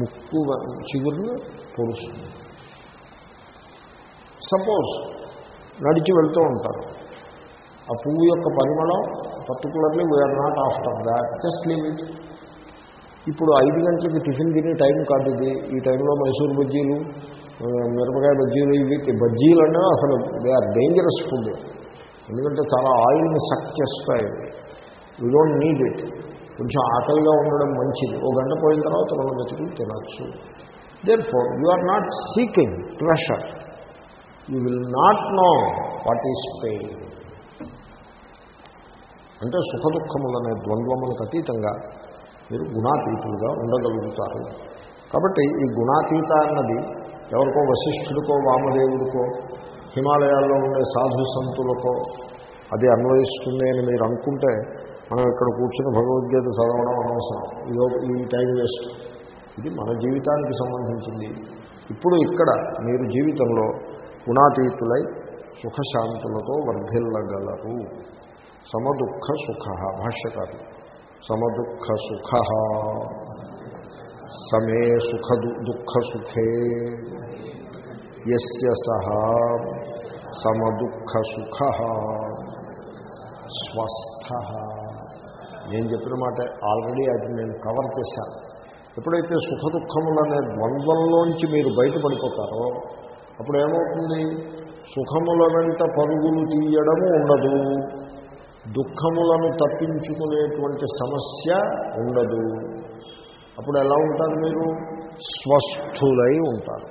ముక్కు చిగురుని పొడుస్తుంది. సపోజ్ నడిచి వెళ్తూ ఉంటారు. ఆ పువ్వు యొక్క పరిమళం particularly we're not after that just leave it ఇప్పుడు ఐదు గంటలకి టిఫిన్ తినే టైం కాదు ఇది. ఈ టైంలో మైసూర్ బజ్జీలు మిరపకాయ బజ్జీలు ఇవి బజ్జీలు అంటే అసలు దే ఆర్ డేంజరస్ ఫుడ్ ఎందుకంటే చాలా ఆయిల్ని సక్ చేస్తాయి. వీ డోంట్ నీడ్ ఇట్ కొంచెం ఆకలిగా ఉండడం మంచిది. ఓ గంట పోయిన తర్వాత రెండు బతుకులు తినచ్చు. Therefore you are not seeking pleasure you will not know what is pain అంటే సుఖ దుఃఖములనే ద్వంద్వములకు అతీతంగా మీరు గుణాతీతులుగా ఉండగలుగుతారు. కాబట్టి ఈ గుణాతీత అన్నది ఎవరికో వశిష్ఠుడికో వామదేవుడికో హిమాలయాల్లో ఉండే సాధు సంతులకో అది అన్వయిస్తుంది అని మీరు అనుకుంటే మనం ఇక్కడ కూర్చుని భగవద్గీత చదవడం అనవసరం. ఇదో ఈ టైం వేస్ట్. ఇది మన జీవితానికి సంబంధించింది. ఇప్పుడు ఇక్కడ మీరు జీవితంలో గుణాతీతులై సుఖశాంతులతో వర్ధిల్లగలరు. సమదుఃఖ సుఖ భాష్యకారు సమదుఃఖ సుఖ సమే సుఖ దుఃఖ సుఖే. యస్య సహ సమదుఃఖ సుఖ స్వస్థ. నేను చెప్పిన మాట ఆల్రెడీ అది నేను కవర్ చేశాను. ఎప్పుడైతే సుఖ దుఃఖములనే ద్వంద్వంలోంచి మీరు బయటపడిపోతారో అప్పుడు ఏమవుతుంది? సుఖముల వెంట పరుగులు తీయడము ఉండదు. దుఃఖములను తప్పించుకునేటువంటి సమస్య ఉండదు. అప్పుడు ఎలా ఉంటారు మీరు? స్వస్థులై ఉంటారు.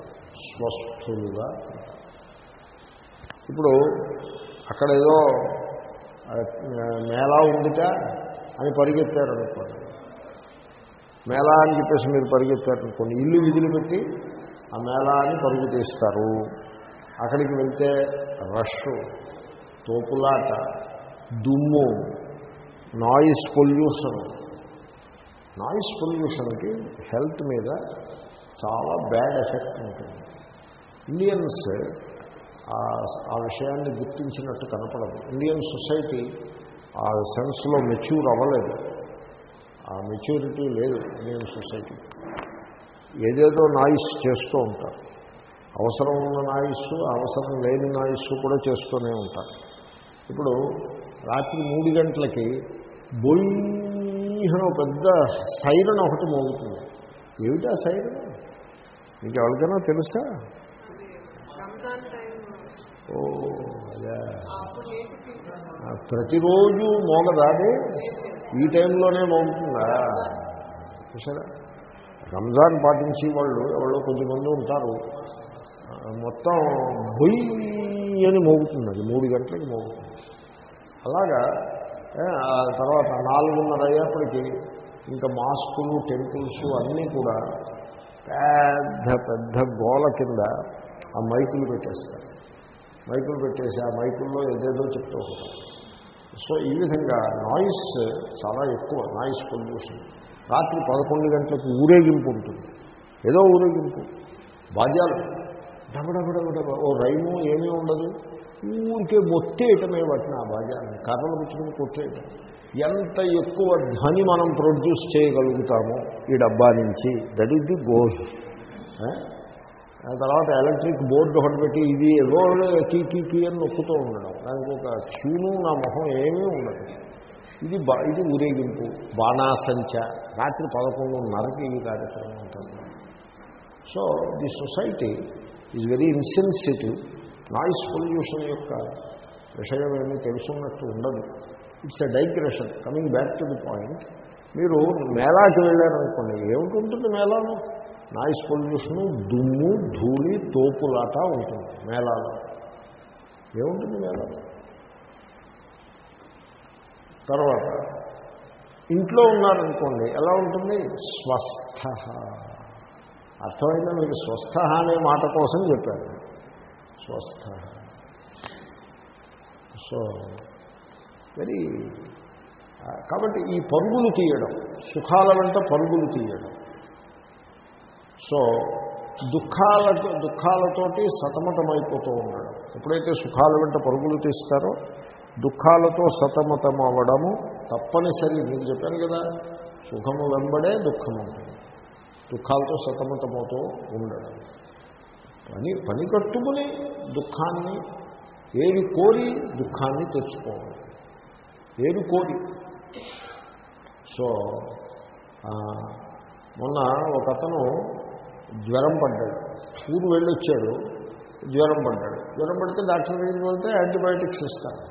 స్వస్థులుగా ఇప్పుడు అక్కడ ఏదో మేళా ఉందిట. అని పరిగెత్తారనుకోండి మేళా అని చెప్పేసి మీరు పరిగెత్తారనుకోండి ఇల్లు విధులు పెట్టి ఆ మేళాన్ని అని పరుగు తీస్తారు. అక్కడికి వెళ్తే రష్ తోపులాట దుమ్ము నాయిస్ పొల్యూషన్. నాయిస్ పొల్యూషన్కి హెల్త్ మీద చాలా బ్యాడ్ ఎఫెక్ట్ ఉంటుంది. ఇండియన్స్ ఆ- ఆ విషయాన్ని గుర్తించినట్టు కనపడదు. ఇండియన్ సొసైటీ ఆ సెన్స్లో మెచ్యూర్ అవ్వలేదు. ఆ మెచ్యూరిటీ లేదు ఇండియన్ సొసైటీ. ఏదేదో నాయిస్ చేస్తూ ఉంటారు. అవసరం ఉన్న నాయిస్ అవసరం లేని నాయిస్ కూడా చేస్తూనే ఉంటారు. ఇప్పుడు రాత్రి మూడు గంటలకి బొయ్యన పెద్ద సైరన్ ఒకటి మోగుతుంది. ఏమిటా సైరన్? మీకు ఎవరికైనా తెలుసా ఓ ప్రతిరోజు మోగదాది ఈ టైంలోనే మోగుతుందా? చూసారా రంజాన్ పాటించి వాళ్ళు ఎవరో కొద్దిమంది ఉంటారు. మొత్తం బొయ్యి అని మోగుతుంది అది మూడు గంటలకి మోగుతుంది. అలాగా తర్వాత నాలుగున్నర అయ్యేప్పటికీ ఇంకా మాస్కులు టెంపుల్స్ అన్నీ కూడా పెద్ద పెద్ద గోల కింద ఆ మైకులు పెట్టేస్తారు. మైకులు పెట్టేసి ఆ మైకుల్లో ఏదేదో చెప్తూ ఉంటారు. సో ఈ విధంగా నాయిస్ చాలా ఎక్కువ నాయిస్ పొల్యూషన్ రాత్రి పదకొండు గంటలకు ఊరేగింపు ఉంటుంది. ఏదో ఊరేగింపు. బాధ్యాలు డబడబడబడబ ఓ రైము ఏమీ ఉండదు. ఊరికే మొత్తేయటమే వాటిని ఆ బాధ్యాన్ని కర్రలు పుచ్చుకుని కొట్టేయటం. ఎంత ఎక్కువ ధ్వని మనం ప్రొడ్యూస్ చేయగలుగుతామో ఈ డబ్బా నుంచి. దట్ ఈస్ ది గోల్ దాని తర్వాత ఎలక్ట్రిక్ బోర్డు ఒకటి పెట్టి ఇది ఏదో కీ కీ కీ అని నొక్కుతూ ఉండడం. దానికి ఒక ట్యూను నా మొహం ఏమీ ఉండదు. ఇది బా ఇది ఊరేగింపు బాణాసంచ. రాత్రి పదకొండున్నరకి ఈ కార్యక్రమం ఉంటుంది. So the society is very insensitive noise pollution యొక్క విషయం ఏమీ తెలుసున్నట్టు ఉండదు. It's a digression coming back to the point మీరు మేళాకి వెళ్ళారనుకోండి ఏమిటి మేళాలో? నాయిస్ పొల్యూషను దుమ్ము ధూళి తోపులాట ఉంటుంది. మేళాలో. ఏముంటుంది మేళాలో? తర్వాత ఇంట్లో ఉన్నారనుకోండి ఎలా ఉంటుంది? స్వస్థ. అర్థమైందా మీకు? స్వస్థ అనే మాట కోసం చెప్పాను. స్వస్థ. సో వెరీ కాబట్టి ఈ పరుగులు తీయడం సుఖాల వెంట పరుగులు తీయడం సో దుఃఖాలతో దుఃఖాలతోటి సతమతమైపోతూ ఉండడం ఎప్పుడైతే సుఖాల వెంట పరుగులు తీస్తారో దుఃఖాలతో సతమతం అవ్వడము తప్పనిసరి నేను చెప్పాను కదా. సుఖము వెంబడే దుఃఖం ఉంటుంది దుఃఖాలతో సతమతమవుతూ ఉండడం. పని పని కట్టుకుని దుఃఖాన్ని ఏది కోరి దుఃఖాన్ని తెచ్చుకోవాలి. ఏది కోరి? సో మొన్న ఒక అతను జ్వరం పడ్డాడు. ఊరు వెళ్ళొచ్చాడు జ్వరం పడ్డాడు. జ్వరం పడితే డాక్టర్ దగ్గరికి వెళ్తే యాంటీబయాటిక్స్ ఇస్తాను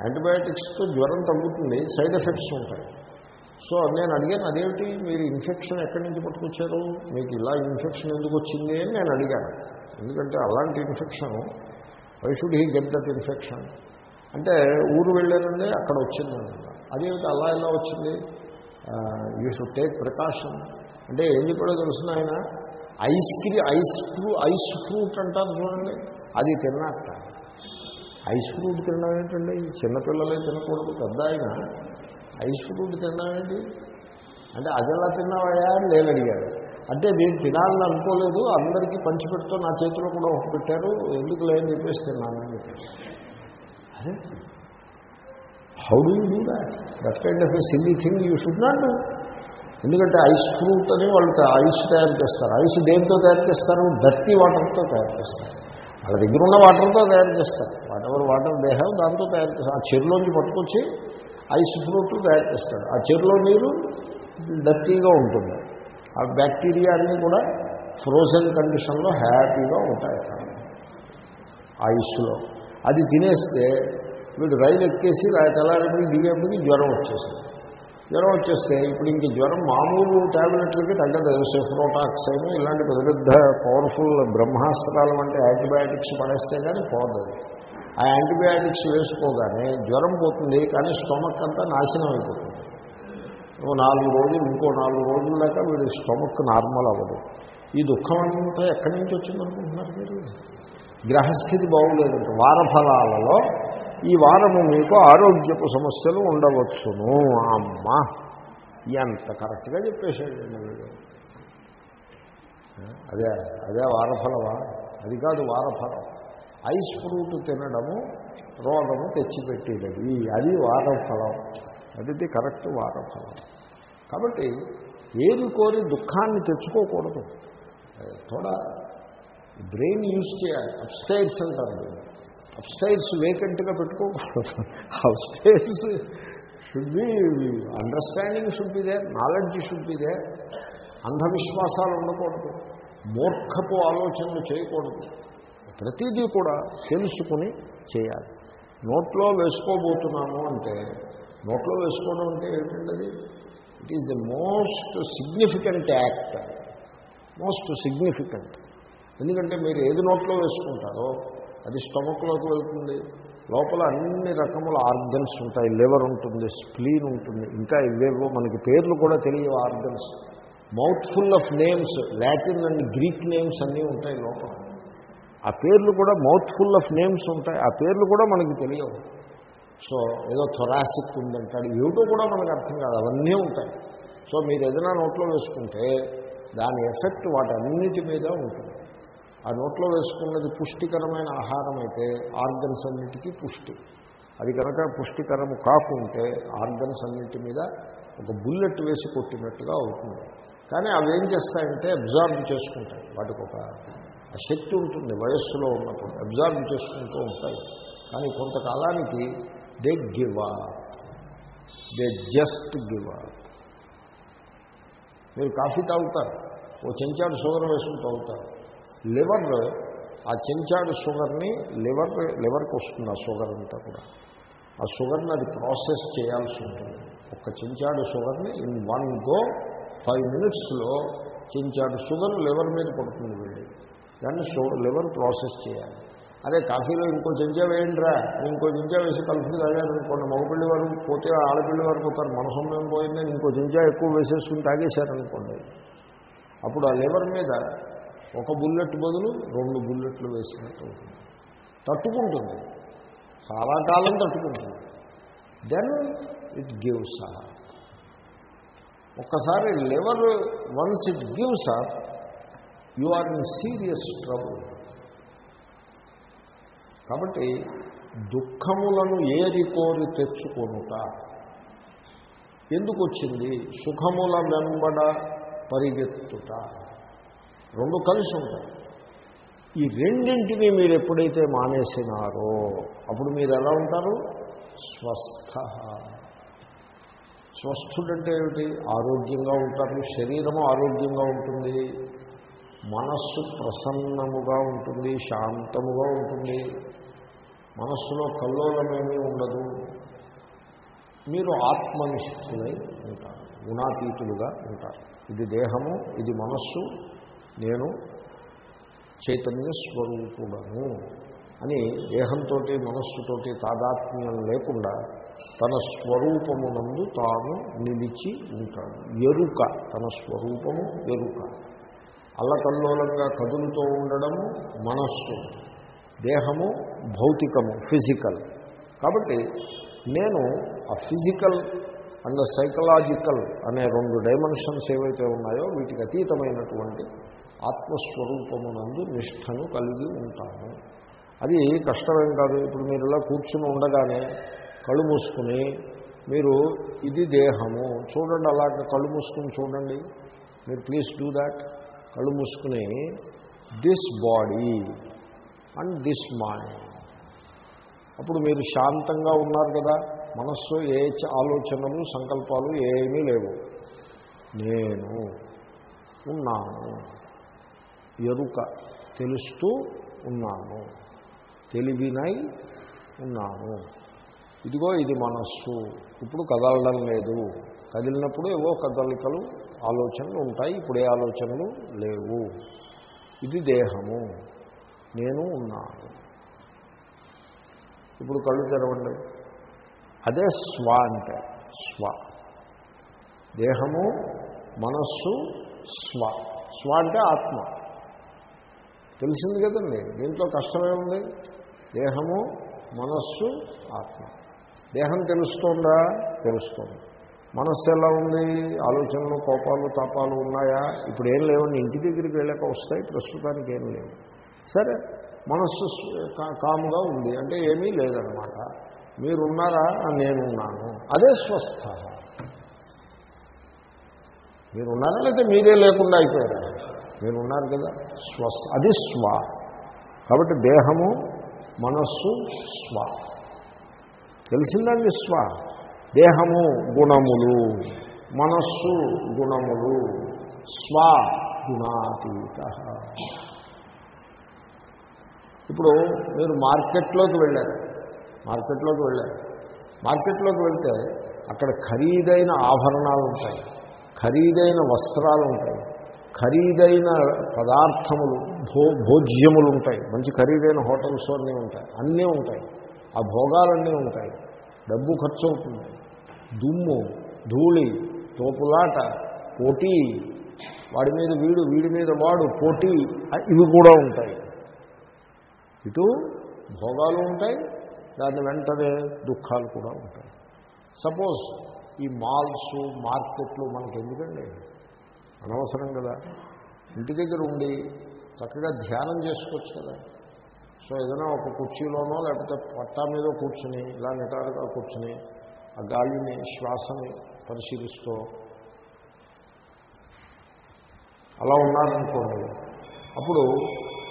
యాంటీబయాటిక్స్తో జ్వరం తగ్గుతుంది సైడ్ ఎఫెక్ట్స్ ఉంటాయి. సో నేను అడిగాను అదేమిటి? మీరు ఇన్ఫెక్షన్ ఎక్కడి నుంచి పట్టుకొచ్చారు? మీకు ఇలా ఇన్ఫెక్షన్ ఎందుకు వచ్చింది? అని నేను అడిగాను. ఎందుకంటే అలాంటి infection why should he get that infection అంటే ఊరు వెళ్ళానండి అక్కడ వచ్చిందండి. అదేమిటి? అలా ఎలా వచ్చింది? యూ షుడ్ టేక్ ప్రికాషన్ అంటే ఏం చెప్పాడో తెలుసిన ఆయన ఐస్ క్రీ ఐస్ ఫ్రూ ఐస్ ఫ్రూట్ అంటారు చూడండి. అది తిన్నట్ట. ఐస్ ఫ్రూట్ తినడం ఏంటండి? చిన్నపిల్లలే తినకూడదు పెద్ద ఆయన. ఐస్ ఫ్రూట్ తినడం ఏంటి? అంటే అది ఎలా తిన్నావయ్యా అని నేను అడిగాడు అంటే నేను తినాలని అనుకోలేదు అందరికీ పంచిపెడుతూ నా చేతిలో కూడా ఒక పెట్టారు ఎందుకు లేని చెప్పేసి తిన్నానని చెప్పేసి. అదే how do you do that that kind of a silly thing you should not do ఎందుకంటే ఐస్ ఫ్రూట్ అని వాళ్ళు ఐస్ తయారు చేస్తారు. ఐస్ దేంతో తయారు చేస్తారు? డర్టీ వాటర్తో తయారు చేస్తారు. వాళ్ళ దగ్గర ఉన్న వాటర్తో తయారు చేస్తారు. Whatever water they have దాంతో తయారు చేస్తారు. ఆ చెరులోంచి పట్టుకొచ్చి ఐస్ ఫ్రూట్ తయారు చేస్తారు. ఆ చెరులో నీరు డర్టీగా ఉంటుంది. ఆ బ్యాక్టీరియా అన్నీ కూడా ఫ్రోజన్ కండిషన్లో హ్యాపీగా ఉంటాయి అక్కడ. ఐస్లో. అది తినేస్తే వీడు రైలు ఎక్కేసి రా- తెల్లారేపటికి దిగేపటికి జ్వరం వచ్చేసింది జ్వరం వచ్చేస్తే ఇప్పుడు ఇంక జ్వరం మామూలు ట్యాబ్లెట్లకి తగ్గదు. సెఫ్రోటాక్స్ అయినా ఇలాంటి పెద్ద పెద్ద పవర్ఫుల్ బ్రహ్మాస్త్రాలు అంటే యాంటీబయాటిక్స్ పడేస్తే కానీ పోదు. ఆ యాంటీబయాటిక్స్ వేసుకోగానే జ్వరం పోతుంది కానీ స్టొమక్ అంతా నాశనం అయిపోతుంది. నాలుగు రోజులు ఇంకో నాలుగు రోజుల దాకా వీడి స్టొమక్ నార్మల్ అవ్వదు. ఈ దుఃఖం అంతా ఎక్కడి నుంచి వచ్చిందనుకుంటున్నారు మీరు? గ్రహస్థితి బాగులేదంట. వారఫలాలలో ఈ వారము మీకు ఆరోగ్యపు సమస్యలు ఉండవచ్చును. అమ్మా! ఎంత కరెక్ట్గా చెప్పేశాడండి వీడు అదే అదే వారఫలమా? అది కాదు వారఫలం. ఐస్ ఫ్రూట్ తినడము రోగము తెచ్చిపెట్టేది. అది వారఫలం. అది కరెక్ట్ వారఫలం. కాబట్టి ఏది కోరి దుఃఖాన్ని తెచ్చుకోకూడదు. తోడా బ్రెయిన్ యూజ్ చేయాలి. అప్స్టైర్స్ అంటారు అప్స్టైర్స్ వేకెంట్గా పెట్టుకోకూడదు. Upstairs should be understanding should be there knowledge should be there అంధవిశ్వాసాలు ఉండకూడదు. మూర్ఖపు ఆలోచనలు చేయకూడదు. ప్రతిదీ కూడా తెలుసుకుని చేయాలి. నోట్లో వేసుకోబోతున్నాము అంటే నోట్లో వేసుకోవడం అంటే ఏంటంటే అది it is the most significant act most significant ఎందుకంటే మీరు ఏది నోట్లో వేసుకుంటారో అది స్టమక్లోకి వెళ్తుంది. లోపల అన్ని రకముల ఆర్గన్స్ ఉంటాయి. లివర్ ఉంటుంది స్ప్లీన్ ఉంటుంది. ఇంకా ఇవేవో మనకి పేర్లు కూడా తెలియవు organs. Mouth full of names Latin and Greek names అన్నీ ఉంటాయి లోపల. ఆ పేర్లు కూడా మౌత్ ఫుల్ ఆఫ్ నేమ్స్ ఉంటాయి. ఆ పేర్లు కూడా మనకి తెలియవు. సో ఏదో థొరాసిక్ ఉందంటాడు. ఏమిటో కూడా మనకు అర్థం కాదు. అవన్నీ ఉంటాయి. సో మీరు ఏదైనా నోట్లో వేసుకుంటే దాని ఎఫెక్ట్ వాటన్నిటి మీద ఉంటుంది. ఆ నోట్లో వేసుకున్నది పుష్టికరమైన ఆహారం అయితే ఆర్గన్స్ అన్నిటికీ పుష్టి. అది కనుక పుష్టికరము కాకుంటే ఆర్గన్స్ అన్నిటి మీద ఒక బుల్లెట్ వేసి కొట్టినట్టుగా అవుతుంది. కానీ అవి ఏం చేస్తాయంటే అబ్జార్బ్ చేసుకుంటాయి. వాటికి ఒక శక్తి ఉంటుంది వయస్సులో ఉన్నప్పుడు అబ్జార్బ్ చేసుకుంటూ ఉంటాయి. కానీ కొంతకాలానికి they give they just give మీరు కాఫీ తాగుతారు ఓ చెంచాడు షుగర్ వేసుకుని తాగుతారు. లివర్ ఆ చెంచాడు షుగర్ని లివర్ లివర్కి వస్తుంది ఆ షుగర్ అంతా కూడా. ఆ షుగర్ని అది ప్రాసెస్ చేయాల్సి ఉంటుంది. ఒక చెంచాడు షుగర్ని ఇన్ వన్ గో ఫైవ్ మినిట్స్లో చెంచాడు షుగర్ లివర్ మీద పడుతుంది వెళ్ళి. దాన్ని లివర్ ప్రాసెస్ చేయాలి. అదే కాఫీలో ఇంకో చెంచా వేయండిరా. ఇంకో చెంచా వేసి కలుపుని తాగారనుకోండి. మగపిల్లి వారు పోతే ఆడపిల్లి వారు పోతారు. మన సమయం పోయిందని ఇంకో చెంచా ఎక్కువ వేసేసుకుని తాగేశారనుకోండి. అప్పుడు ఆ లివర్ మీద ఒక బుల్లెట్ బదులు రెండు బుల్లెట్లు వేసినట్టు అవుతుంది. తట్టుకుంటుంది. చాలా కాలం తట్టుకుంటుంది. దెన్ ఇట్ గివ్స్ అప్ ఒక్కసారి liver once it gives up you are in serious trouble కాబట్టి దుఃఖములను ఏరి కోరి తెచ్చుకొనుట. ఎందుకు వచ్చింది సుఖముల వెంబడ పరిగెత్తుట. రెండు కలిసి ఉంటాయి. ఈ రెండింటిని మీరు ఎప్పుడైతే మానేసినారో అప్పుడు మీరు ఎలా ఉంటారు? స్వస్థ. స్వస్థుడంటే ఏమిటి? ఆరోగ్యంగా ఉంటారు. శరీరము ఆరోగ్యంగా ఉంటుంది. మనస్సు ప్రసన్నముగా ఉంటుంది. శాంతముగా ఉంటుంది. మనస్సులో కల్లోలమేమీ ఉండదు. మీరు ఆత్మనిష్ఠులై ఉంటారు. గుణాతీతులుగా ఉంటారు. ఇది దేహము ఇది మనస్సు నేను చైతన్య స్వరూపుడను అని దేహంతో మనస్సుతోటి తాదాత్మ్యం లేకుండా తన స్వరూపమునందు తాను నిలిచి ఉంటాడు. ఎరుక తన స్వరూపము ఎరుక. అల్లకల్లోలంగా కదులుతూ ఉండడము మనస్సు దేహము భౌతికము ఫిజికల్. కాబట్టి నేను ఆ ఫిజికల్ అండ్ సైకలాజికల్ అనే రెండు డైమెన్షన్స్ ఏవైతే ఉన్నాయో వీటికి అతీతమైనటువంటి ఆత్మస్వరూపమునందు నిష్టను కలిగి ఉంటాను అది కష్టమేం కాదు. ఇప్పుడు మీరు ఇలా కూర్చుని ఉండగానే కళ్ళు మూసుకుని మీరు ఇది దేహము. చూడండి అలాగే కళ్ళు మూసుకుని చూడండి. మీరు ప్లీజ్ డూ దాట్. కళ్ళు మూసుకుని this body and this mind. అప్పుడు మీరు శాంతంగా ఉన్నారు కదా. మనస్సు ఏ చ- ఆలోచనలు సంకల్పాలు ఏమీ లేవు. నేను ఉన్నాను. ఎరుక తెలుస్తూ ఉన్నాను. తెలివినై ఉన్నాను. ఇదిగో ఇది మనస్సు. ఇప్పుడు కదలడం లేదు. కదిలినప్పుడు ఏవో కదలికలు ఆలోచనలు ఉంటాయి. ఇప్పుడు ఏ ఆలోచనలు లేవు. ఇది దేహము. నేను ఉన్నాను. ఇప్పుడు కళ్ళు తెరవండి. అదే స్వ అంటే స్వ. దేహము మనస్సు స్వ. స్వ అంటే ఆత్మ. తెలిసింది కదండి. దీంట్లో కష్టమే ఉంది దేహము మనస్సు ఆత్మ. దేహం తెలుస్తోందా? తెలుస్తోంది. మనస్సు ఎలా ఉంది? ఆలోచనలు కోపాలు తాపాలు ఉన్నాయా? ఇప్పుడు ఏం లేవండి. ఇంటి దగ్గరికి వెళ్ళాక వస్తాయి. ప్రస్తుతానికి ఏం లేవు. సరే మనస్సు కా- కాముగా ఉంది. అంటే ఏమీ లేదనమాట మీరున్నారా? నేనున్నాను. అదే స్వస్థ. మీరున్నారా? లేదా మీరే లేకుండా అయిపోయారా? మీరున్నారు కదా? స్వ అది స్వ. కాబట్టి దేహము మనస్సు స్వ. తెలిసిందండి స్వ? దేహము గుణములు మనస్సు గుణములు స్వ గుణాతీత. ఇప్పుడు మీరు మార్కెట్లోకి వెళ్ళారు. మార్కెట్లోకి వెళ్ళారు. మార్కెట్లోకి వెళ్తే అక్కడ ఖరీదైన ఆభరణాలు ఉంటాయి ఖరీదైన వస్త్రాలు ఉంటాయి ఖరీదైన పదార్థములు భో భోజ్యములు ఉంటాయి మంచి ఖరీదైన హోటల్స్ అన్నీ ఉంటాయి. అన్నీ ఉంటాయి. ఆ భోగాలన్నీ ఉంటాయి. డబ్బు ఖర్చు అవుతుంది దుమ్ము ధూళి తోపులాట పోటీ వాడి మీద వీడు వీడి మీద వాడు పోటీ ఇవి కూడా ఉంటాయి. ఇటు భోగాలు ఉంటాయి. దాని వెంటనే దుఃఖాలు కూడా ఉంటాయి. సపోజ్ ఈ మాల్స్ మార్కెట్లు మనకి ఎందుకండి అనవసరం కదా. ఇంటి దగ్గర ఉండి చక్కగా ధ్యానం చేసుకోవచ్చు కదా. సో ఏదైనా ఒక కుర్చీలోనో లేకపోతే పట్టా మీద కూర్చుని ఇలా నిటారుగా కూర్చుని ఆ గాలిని శ్వాసని పరిశీలిస్తూ అలా ఉన్నారనుకోండి. అప్పుడు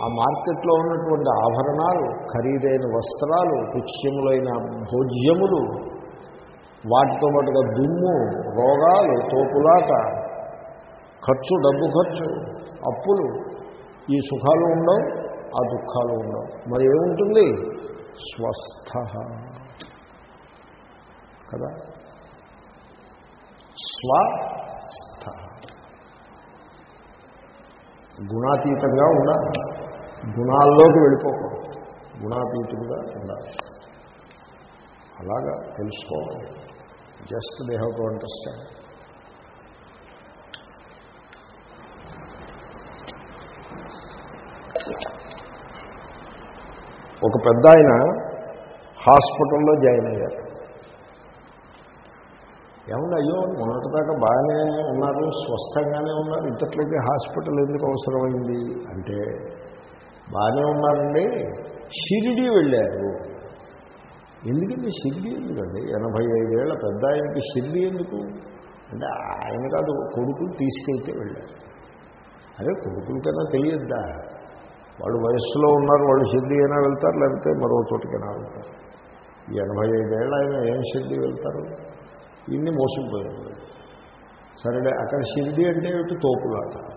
ఆ మార్కెట్లో ఉన్నటువంటి ఆభరణాలు ఖరీదైన వస్త్రాలు రుచ్యములైన భోజ్యములు వాటితో పాటుగా దుమ్ము రోగాలు తోపులాట ఖర్చు డబ్బు ఖర్చు అప్పులు. ఈ సుఖాలు ఉండవు ఆ దుఃఖాలు ఉండవు. మరి ఏముంటుంది? స్వస్థ. కదా? స్వస్థ. గుణాతీతంగా ఉండాలి. గుణాల్లోకి వెళ్ళిపోకూడదు. గుణాతీతంగా ఉండాలి. అలాగా తెలుసుకోవాలి. జస్ట్ దేహ టు అండర్స్టాండ్. ఒక పెద్ద ఆయన హాస్పిటల్లో జాయిన్ అయ్యారు. ఏమన్నా అయ్యో మొన్నటిదాకా బాగానే ఉన్నారు స్వస్థంగానే ఉన్నారు ఇంతట్లోకి హాస్పిటల్ ఎందుకు అవసరమైంది? అంటే బాగానే ఉన్నారండి షిరిడి వెళ్ళారు. ఎందుకండి షిరిడి ఎందుకండి? ఎనభై ఐదేళ్ళ పెద్ద ఆయనకి షిరిడి ఎందుకు? అంటే ఆయన కాదు కొడుకులు తీసుకెళ్తే వెళ్ళారు. అదే కొడుకులకైనా తెలియద్దా? వాళ్ళు వయస్సులో ఉన్నారు వాళ్ళు షిర్డీ అయినా వెళ్తారు లేకపోతే మరో చోటుకైనా వెళ్తారు. ఈ ఎనభై ఐదేళ్ళు ఆయన ఏం షిర్డీ వెళ్తారు? ఇన్ని మోసుకుపోయారు. సరేలే అక్కడ షిర్డీ అంటే ఏమిటి? తోపులాట.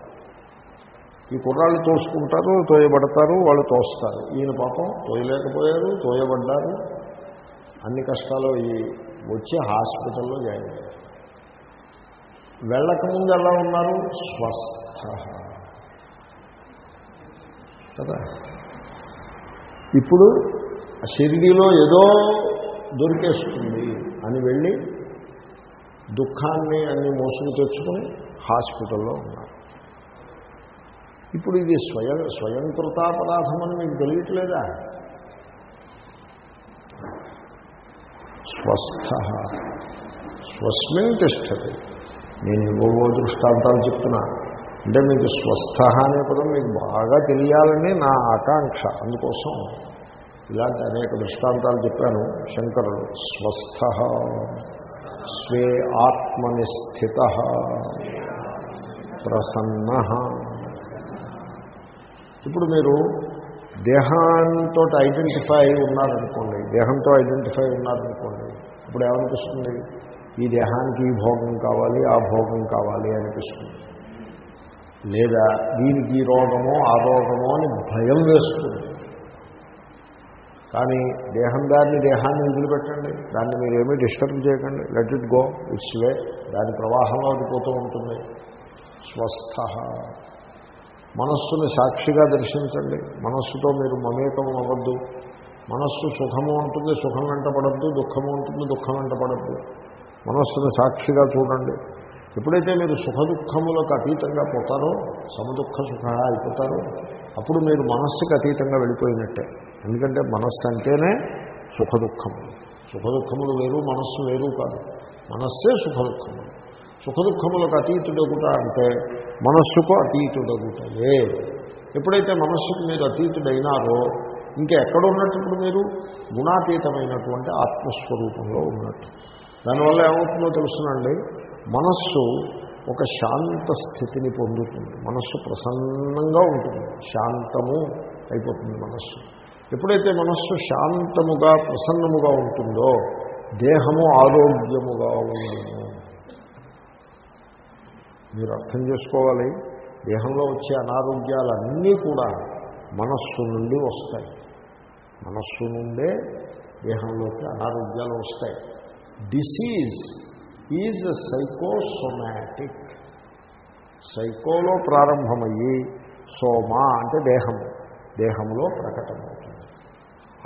ఈ కుర్రాళ్ళు తోసుకుంటారు తోయబడతారు వాళ్ళు తోస్తారు. ఈయన పాపం తోయలేకపోయారు తోయబడ్డారు. అన్ని కష్టాలు ఈ వచ్చి హాస్పిటల్లో జాయిన్ అయ్యారు. వెళ్ళకముందు ఎలా ఉన్నారు? స్వస్థ. కదా? ఇప్పుడు ఆ షిరిడీలో ఏదో దొరికేస్తుంది అని వెళ్ళి దుఃఖాన్ని అన్ని మోసుకు తెచ్చుకొని హాస్పిటల్లో ఉన్నారు. ఇప్పుడు ఇది స్వయం స్వయంకృతాపరాధం అని మీకు తెలియట్లేదా? స్వస్థ స్వస్మిన్ తిష్టది నేను ఇవ్వబో దృష్టాంతాలు చెప్తున్నా. అంటే మీకు స్వస్థ అనే పదం మీకు బాగా తెలియాలని నా ఆకాంక్ష అందుకోసం ఇలాంటి అనేక దృష్టాంతాలు చెప్పాను. శంకరుడు స్వస్థ స్వే ఆత్మని స్థిత ప్రసన్న. ఇప్పుడు మీరు దేహంతో ఐడెంటిఫై ఉన్నారనుకోండి దేహంతో ఐడెంటిఫై ఉన్నారనుకోండి ఇప్పుడు ఏమనిపిస్తుంది? ఈ దేహానికి ఈ భోగం కావాలి ఆ భోగం కావాలి అనిపిస్తుంది. లేదా దీనికి ఈ రోగమో ఆ రోగమో అని భయం వేస్తుంది. కానీ దేహం దాన్ని దేహాన్ని వదిలిపెట్టండి. దాన్ని మీరేమీ డిస్టర్బ్ చేయకండి. Let it go. Its way. దాని ప్రవాహంలో అది పోతూ ఉంటుంది. స్వస్థ. మనస్సుని సాక్షిగా దర్శించండి. మనస్సుతో మీరు మమేకం అవ్వద్దు. మనస్సు సుఖము ఉంటుంది సుఖం వెంటపడద్దు. దుఃఖము ఉంటుంది దుఃఖం వెంటపడద్దు. మనస్సుని సాక్షిగా చూడండి. ఎప్పుడైతే మీరు సుఖ దుఃఖములకు అతీతంగా పోతారో సమదుఖ సుఖ అయిపోతారో అప్పుడు మీరు మనస్సుకి అతీతంగా వెళ్ళిపోయినట్టే. ఎందుకంటే మనస్సు అంటేనే సుఖ దుఃఖములు సుఖ దుఃఖములు వేరు మనస్సు వేరు కాదు. మనస్సే సుఖ దుఃఖములు సుఖ దుఃఖములకు అతీతుడగుట అంటే మనస్సుకు అతీతుడగుటయే. ఎప్పుడైతే మనస్సుకు మీరు అతీతుడైనారో ఇంకా ఎక్కడ ఉన్నట్టు ఇప్పుడు మీరు? గుణాతీతమైనటువంటి ఆత్మస్వరూపంలో ఉన్నట్టు. దానివల్ల ఏమవుతుందో తెలుసునండి. మనస్సు ఒక శాంత స్థితిని పొందుతుంది. మనస్సు ప్రసన్నంగా ఉంటుంది. శాంతము అయిపోతుంది మనస్సు. ఎప్పుడైతే మనస్సు శాంతముగా ప్రసన్నముగా ఉంటుందో దేహము ఆరోగ్యముగా ఉండను మీరు అర్థం చేసుకోవాలి. దేహంలో వచ్చే అనారోగ్యాలన్నీ కూడా మనస్సు నుండి వస్తాయి. మనస్సు నుండే దేహంలోకి అనారోగ్యాలు వస్తాయి. డిసీజ్ ఈజ్ సైకోసోమాటిక్ సైకోలో ప్రారంభమయ్యి సోమా అంటే దేహము దేహంలో ప్రకటమవుతుంది.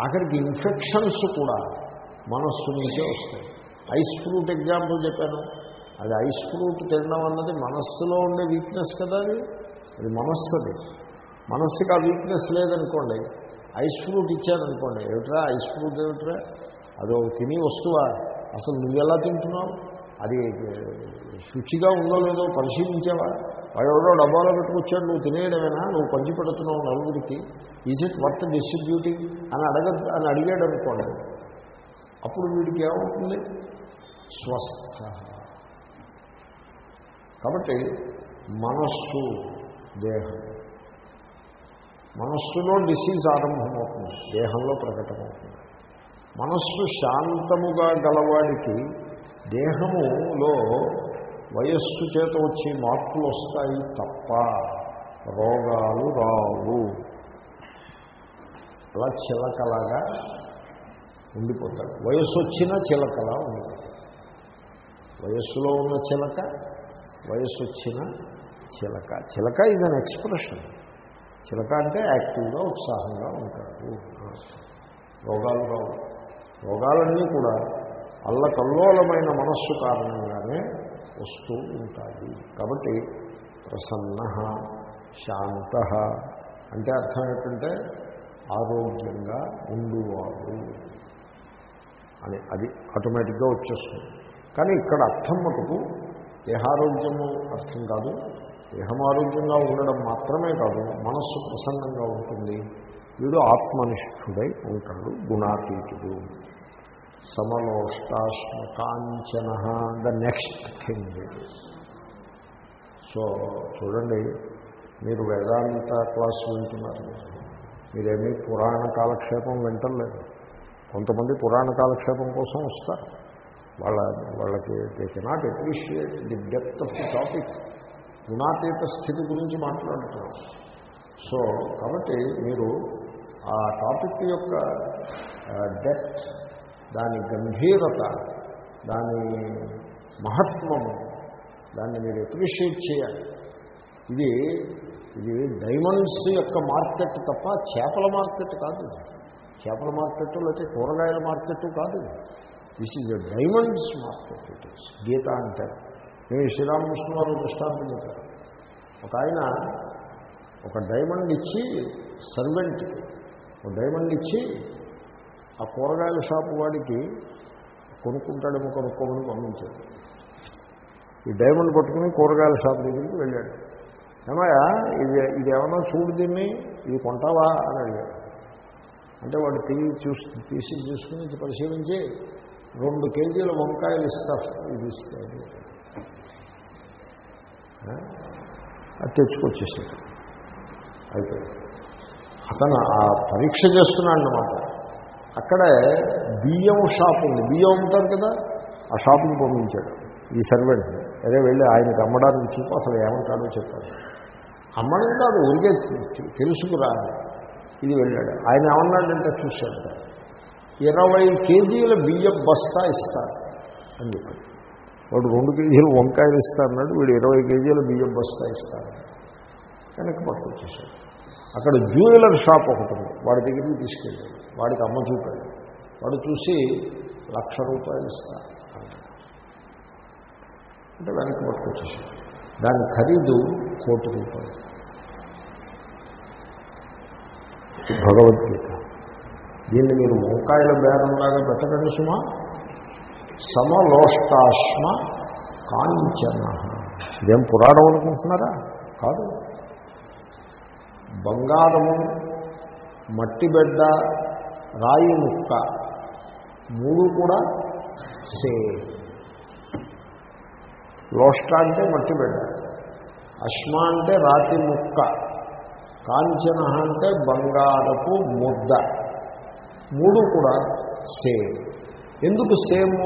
ఆఖరికి ఇన్ఫెక్షన్స్ కూడా మనస్సు నుంచే వస్తాయి. ఐస్ ఫ్రూట్ ఎగ్జాంపుల్ చెప్పాను. అది ఐస్ ఫ్రూట్ తినడం అన్నది మనస్సులో ఉండే వీక్నెస్ కదా అది? అది మనస్సుది. మనస్సుకి ఆ వీక్నెస్ లేదనుకోండి. ఐస్ ఫ్రూట్ ఇచ్చారనుకోండి. ఏమిట్రా? ఐస్ ఫ్రూట్ ఏమిట్రా? అదో తిని వస్తువా? అసలు నువ్వెలా తింటున్నావు? అది శుచిగా ఉందో లేదో పరిశీలించావా? వాడెవడో డబ్బాలో పెట్టుకొచ్చాడు నువ్వు తినేయడమేనా? నువ్వు పంచి పెడుతున్నావు నలుగురికి. ఈజ్ ఇట్ వర్త్ డిస్ట్రిబ్యూటింగ్ అని అడగ అని అడిగాడు అనుకోండి అప్పుడు వీడికి ఏమవుతుంది? స్వస్థ. కాబట్టి మనస్సు దేహం. మనస్సులో డిసీజ్ ఆరంభమవుతుంది. దేహంలో ప్రకటమవుతుంది మనస్సు శాంతముగా గలవాడికి దేహములో వయస్సు చేత వచ్చే మార్పులు వస్తాయి తప్ప రోగాలు రావు. అలా చిలకలాగా ఉండిపోతాడు. వయస్సు వచ్చిన చిలకలా ఉండిపోతాడు. వయస్సులో ఉన్న చిలక వయస్సు వచ్చిన చిలక. చిలక ఇది అన్ ఎక్స్ప్రెషన్ చిలక అంటే యాక్టివ్గా ఉత్సాహంగా ఉంటాడు. రోగాలు రావు. రోగాలన్నీ కూడా అల్లకల్లోలమైన మనస్సు కారణంగానే వస్తూ ఉంటాయి. కాబట్టి ప్రసన్న శాంత అంటే అర్థం ఏంటంటే ఆరోగ్యంగా ఉండువారు అని అది ఆటోమేటిక్గా వచ్చేస్తుంది. కానీ ఇక్కడ అర్థం మటుకు దేహారోగ్యము అర్థం కాదు. దేహం ఆరోగ్యంగా ఉండడం మాత్రమే కాదు మనస్సు ప్రసన్నంగా ఉంటుంది. వీడు ఆత్మనిష్ఠుడై ఉంటాడు గుణాతీతుడు. సమలోష్టాశ్మ కాంచన ద నెక్స్ట్ థింగ్ సో చూడండి మీరు వేదాంత క్లాస్ వింటున్నారు. మీరేమీ పురాణ కాలక్షేపం వింటలేదు. కొంతమంది పురాణ కాలక్షేపం కోసం వస్తారు. వాళ్ళ వాళ్ళకి they cannot appreciate the depth of the topic గుణాతీత స్థితి గురించి మాట్లాడుతున్నాం సో కాబట్టి మీరు ఆ టాపిక్ యొక్క డెప్త్ దాని గంభీరత దాని మహత్వము దాన్ని మీరు అప్రిషియేట్ చేయాలి. ఇది ఇది డైమండ్స్ యొక్క మార్కెట్ తప్ప చేపల మార్కెట్ కాదు. చేపల మార్కెట్ లేకపోతే కూరగాయల మార్కెట్ కాదు. This is a diamonds market it is Gita అంటారు. నేను శ్రీరామకృష్ణ వారు దృష్టాంతం చెప్పారు ఒక ఆయన ఒక డైమండ్ ఇచ్చి సర్వెంట్కి ఒక డైమండ్ ఇచ్చి ఆ కూరగాయల షాపు వాడికి కొనుక్కుంటాడేమో కొనుక్కోమని పంపించాడు. ఈ డైమండ్ పట్టుకుని కూరగాయల షాప్ దగ్గరికి వెళ్ళాడు. ఏమయ్యా ఇది ఇది ఏమన్నా చూడు దీన్ని ఇది కొంటావా అని అడిగాడు. అంటే వాడు తిరిగి చూసి తీసి చూసుకుని పరిశీలించి రెండు కేజీల వంకాయలు ఇస్తా ఇది ఇస్తాడు అది తెచ్చుకొచ్చేసాడు. అయితే. అతను ఆ పరీక్ష చేస్తున్నాడు అన్నమాట అక్కడే బియ్యం షాప్ ఉంది. బియ్యం అమ్ముతారు కదా? ఆ షాపుకి పంపించాడు ఈ సర్వెంట్ అదే వెళ్ళి ఆయనకి అమ్మడానికి చూపు అసలు ఏమంటాడో చెప్పాడు అమ్మడం కాదు ఊరికే తెలుసుకురా ఇది వెళ్ళాడు. ఆయన ఏమన్నాడంటే చూశాడు. ఇరవై కేజీల బియ్యం బస్తా ఇస్తారు అని చెప్పాడు. వాడు రెండు కేజీలు వంకాయలు ఇస్తారన్నాడు వీడు ఇరవై కేజీల బియ్యం బస్తా ఇస్తారు వెనక్కి పట్టుకొచ్చేసాడు అక్కడ జ్యువెలర్ షాప్ ఒకటి ఉంది. వాడి దగ్గరికి తీసుకెళ్ళాడు. వాడికి అమ్మ చూపాడు. వాడు చూసి లక్ష రూపాయలు ఇస్తారు అంటే వెనక్కి పట్టుకొచ్చేసాడు దాని ఖరీదు కోటి రూపాయలు. భగవద్గీత. దీన్ని మీరు వంకాయల బేరంలాగా పెట్టకండి సుమా. సమలోష్టాశ్మ కాంచన. ఇదేం పురాణం అనుకుంటున్నారా? కాదు. బంగారము మట్టి బిడ్డ రాయి ముక్క మూడు కూడా సేమ్. లోష్ట అంటే మట్టి బెడ్డ అశ్మ అంటే రాతి ముక్క కాంచన అంటే బంగారపు ముద్ద మూడు కూడా సేమ్. ఎందుకు సేమ్?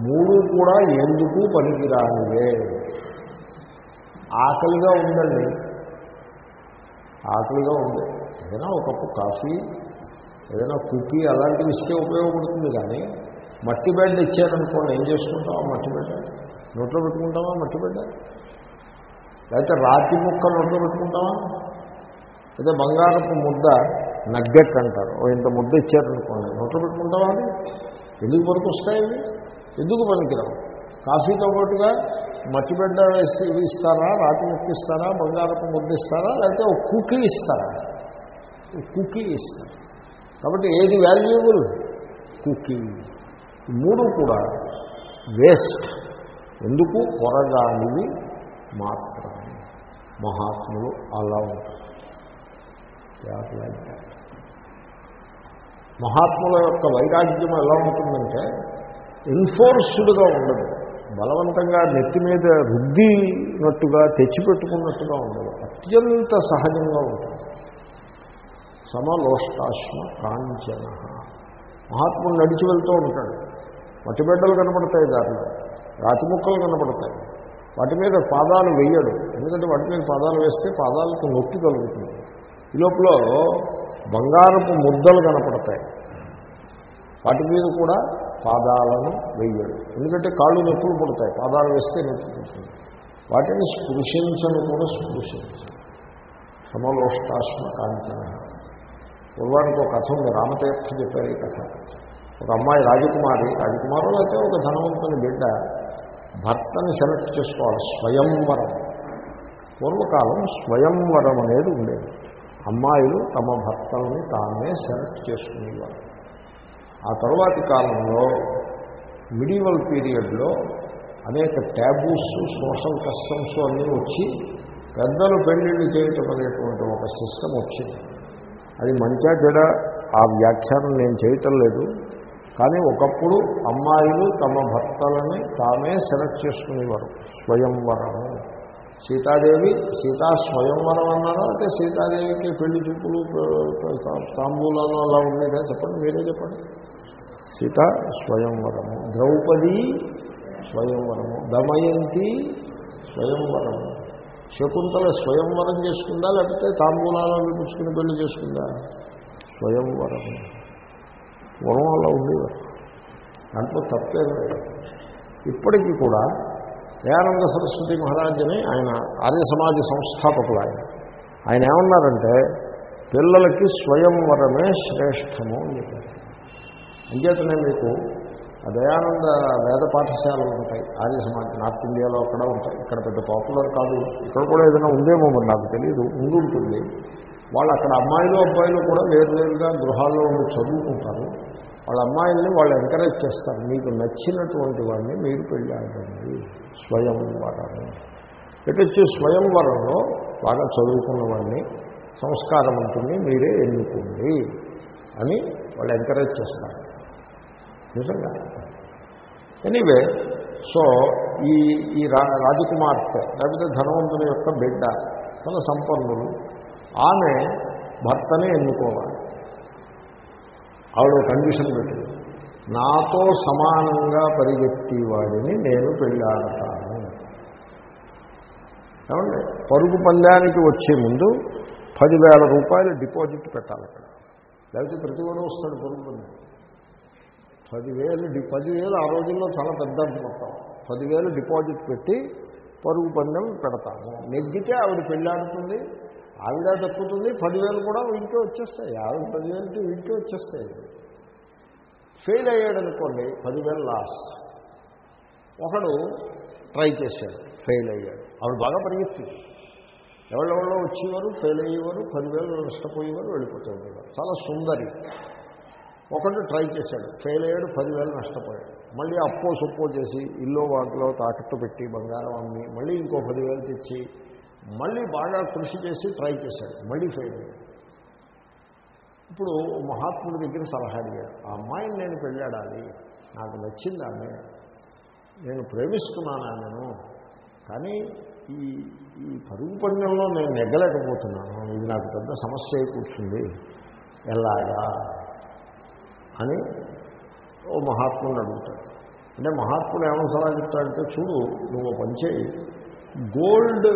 మూడు కూడా ఎందుకు పనికిరానివే? ఆకలిగా ఉందండి. ఆకలిగా ఉంది. ఏదైనా ఒక కప్పు కాఫీ ఏదైనా కుకీ అలాంటివి ఇస్తే ఉపయోగపడుతుంది కానీ మట్టి బెడ్ ఇచ్చారనుకోండి ఏం చేసుకుంటావా మట్టి బెడ్ నోట్లో పెట్టుకుంటావా మట్టి బెడ్ లేకపోతే రాతి ముక్క నోట్లో పెట్టుకుంటావా అయితే బంగారపు ముద్ద నగ్గెట్ అంటారు. ఓ ఇంత ముద్ద ఇచ్చారనుకోండి నోట్లో పెట్టుకుంటావా అది? ఎందుకు పనికి వస్తాయి ఎందుకు పనికిరావు? కాఫీతో పాటుగా మట్టి బిడ్డ వేసి ఇస్తారా రాతి ముక్కిస్తారా బంగారపు ముద్ద ఇస్తారా లేకపోతే ఒక కుకీ ఇస్తారా? కుకీ ఇస్తారు. కాబట్టి ఏది వాల్యుయబుల్ కుకీ. మూడు కూడా వేస్ట్ ఎందుకు? కొరగానివి మాత్రమే. మహాత్ములు అలా ఉంటారు. మహాత్ముల యొక్క వైరాగ్యం ఎలా ఉంటుందంటే ఎన్ఫోర్స్డ్గా ఉండదు. బలవంతంగా నెత్తి మీద రుద్దినట్టుగా తెచ్చిపెట్టుకున్నట్టుగా ఉండదు. అత్యంత సహజంగా ఉంటుంది. సమలోష్టాశ్మ కాంచన. మహాత్ముడు నడిచి వెళ్తూ ఉంటాడు. మట్టిబిడ్డలు కనపడతాయి దారిలో. రాతి ముక్కలు కనపడతాయి. వాటి మీద పాదాలు వేయడు. ఎందుకంటే వాటి మీద పాదాలు వేస్తే పాదాలకు నొప్పి కలుగుతుంది. ఈ లోపల బంగారపు ముద్దలు కనపడతాయి. వాటి మీద కూడా పాదాలను వెయ్యడు. ఎందుకంటే కాళ్ళు నొప్పులు పుడతాయి పాదాలు వేస్తే నొప్పి పుడుతుంది. వాటిని స్పృశించను కూడా స్పృశించను సమలోష్టాశ్మ కాంచన. పూర్వానికి ఒక కథ ఉంది రామతీర్థ చెప్పారు ఈ కథ. ఒక అమ్మాయి రాజకుమారి రాజకుమారులు అయితే ఒక ధనవంతుని బిడ్డ. భర్తని సెలెక్ట్ చేసుకోవాలి స్వయంవరం. పూర్వకాలం స్వయంవరం అనేది ఉండేది. అమ్మాయిలు తమ భర్తల్ని తామే సెలెక్ట్ చేసుకునేవారు. ఆ తరువాతి కాలంలో మిడివల్ పీరియడ్లో అనేక ట్యాబూస్ సోషల్ కస్టమ్స్ అన్నీ వచ్చి పెద్దలు పెళ్ళిళ్ళు చేయటం అనేటువంటి ఒక సిస్టమ్ వచ్చింది. అది మంచా చెడ ఆ వ్యాఖ్యానం నేను చేయటం లేదు. కానీ ఒకప్పుడు అమ్మాయిలు తమ భర్తలని తామే సెలెక్ట్ చేసుకునేవారు స్వయంవరము. సీతాదేవి సీతా స్వయంవరం అన్నారా? అంటే సీతాదేవికి పెళ్ళి చూపులు తాంబూలాలు అలా ఉండేదా చెప్పండి మీరే చెప్పండి. సీత స్వయంవరము ద్రౌపది స్వయంవరము దమయంతి స్వయంవరము శకుంతల స్వయంవరం చేసుకుందా? లేకపోతే తాంబూలాలు పుచ్చుకుని పెళ్ళి చేసుకుందా? స్వయంవరము వరం అలా ఉండేవారు. దాంట్లో తప్పేం లేదు. ఇప్పటికీ కూడా దయానంద సరస్వతి మహారాజుని ఆయన ఆర్య సమాజ సంస్థాపకులు ఆయన. ఆయన ఏమన్నారంటే పిల్లలకి స్వయంవరమే శ్రేష్టము అని చెప్పారు. అంచేతనే మీకు దయానంద వేద పాఠశాలలు ఉంటాయి ఆర్య సమాజ నార్త్ ఇండియాలో అక్కడ ఉంటాయి. ఇక్కడ పెద్ద పాపులర్ కాదు ఇక్కడ కూడా ఏదైనా ఉందేమో మరి నాకు తెలియదు ఉండి ఉంటుంది వాళ్ళు అక్కడ అమ్మాయిలు అబ్బాయిలు కూడా వేరువేరుగా గృహాల్లో ఉండి చదువుకుంటారు. వాళ్ళ అమ్మాయిల్ని వాళ్ళు ఎంకరేజ్ చేస్తారు. మీకు నచ్చినటువంటి వాడిని మీరు పెళ్ళి స్వయం స్వయంవరం ఇటు వచ్చి స్వయంవరంలో బాగా చదువుకున్న వాడిని సంస్కారవంతుని మీరే ఎన్నుకోండి అని వాళ్ళు ఎంకరేజ్ చేస్తారు. నిజంగా. ఎనీవే సో ఈ ఈ రా రాజకుమార్తె లేకపోతే ధనవంతుని యొక్క బిడ్డ తన సంపన్నులు ఆమె భర్తనే ఎన్నుకోవాలి. ఆవిడ కండిషన్ పెట్టింది. నాతో సమానంగా పరిగెత్తేవాడిని నేను పెళ్ళాడతాను. ఏమండి? పరుగు పందానికి వచ్చే ముందు పదివేల రూపాయలు డిపాజిట్ పెట్టాలి అక్కడ. లేకపోతే ప్రతివాడు వస్తాడు పరుగు పందెం. పదివేలు డి పదివేలు ఆ రోజుల్లో చాలా పెద్ద మొత్తం. పదివేలు డిపాజిట్ పెట్టి పరుగు పందెం పెడతాము నెగ్గితే ఆవిడ పెళ్ళాడుతుంది. ఆవిడ తప్పుతుంది పదివేలు కూడా వీడికే వచ్చేస్తాయి. ఆవిడ పదివేలకి వీడికే వచ్చేస్తాయి. ఫెయిల్ అయ్యాడనుకోండి పదివేలు లాస్. ఒకడు ట్రై చేశాడు ఫెయిల్ అయ్యాడు. ఆవిడ బాగా పరిగెత్తింది ఎవరెవరో వచ్చేవారు ఫెయిల్ అయ్యేవారు పదివేలు నష్టపోయేవారు వెళ్ళిపోతూ ఉండేవారు. చాలా సుందరి. ఒకడు ట్రై చేశాడు ఫెయిల్ అయ్యాడు పదివేలు నష్టపోయాడు. మళ్ళీ అప్పో సొప్పో చేసి ఇల్లు వాటిలో తాకట్టు పెట్టి బంగారం అమ్మి మళ్ళీ ఇంకో పదివేలు తెచ్చి మళ్ళీ బాగా కృషి చేసి ట్రై చేశాడు మళ్ళీ ఫెయిల్ ఇప్పుడు మహాత్ముడి దగ్గర సలహా అడిగాడు ఆ అమ్మాయిని నేను పెళ్ళాడాలి నాకు నచ్చింది ఆమె నేను ప్రేమిస్తున్నాను ఆమెను కానీ ఈ ఈ పరుగు పందెంలో నేను నెగ్గలేకపోతున్నాను ఇది నాకు పెద్ద సమస్య అయి కూర్చుంది ఎలాగా? అని ఓ మహాత్ముని అడుగుతాడు. అంటే మహాత్ముడు ఏమో సలహా చెప్తాడంటే చూడు నువ్వు పనిచేయి గోల్డ్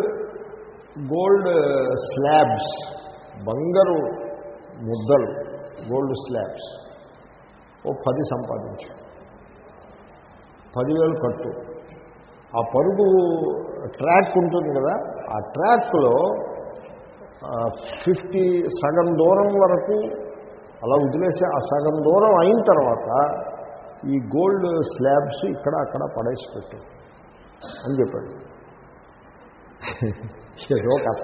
గోల్డ్ uh, స్లాబ్స్ బంగారు ముద్దలు గోల్డ్ స్లాబ్స్ ఓ పది సంపాదించు. పదివేలు కట్టు. ఆ పరుగు ట్రాక్ ఉంటుంది కదా ఆ ట్రాక్లో ఫిఫ్టీ సగం దూరం వరకు అలా వదిలేసి ఆ సగం దూరం అయిన తర్వాత ఈ గోల్డ్ స్లాబ్స్ ఇక్కడ అక్కడ పడేసి పెట్టు. అని చెప్పాడు. ఏదో కథ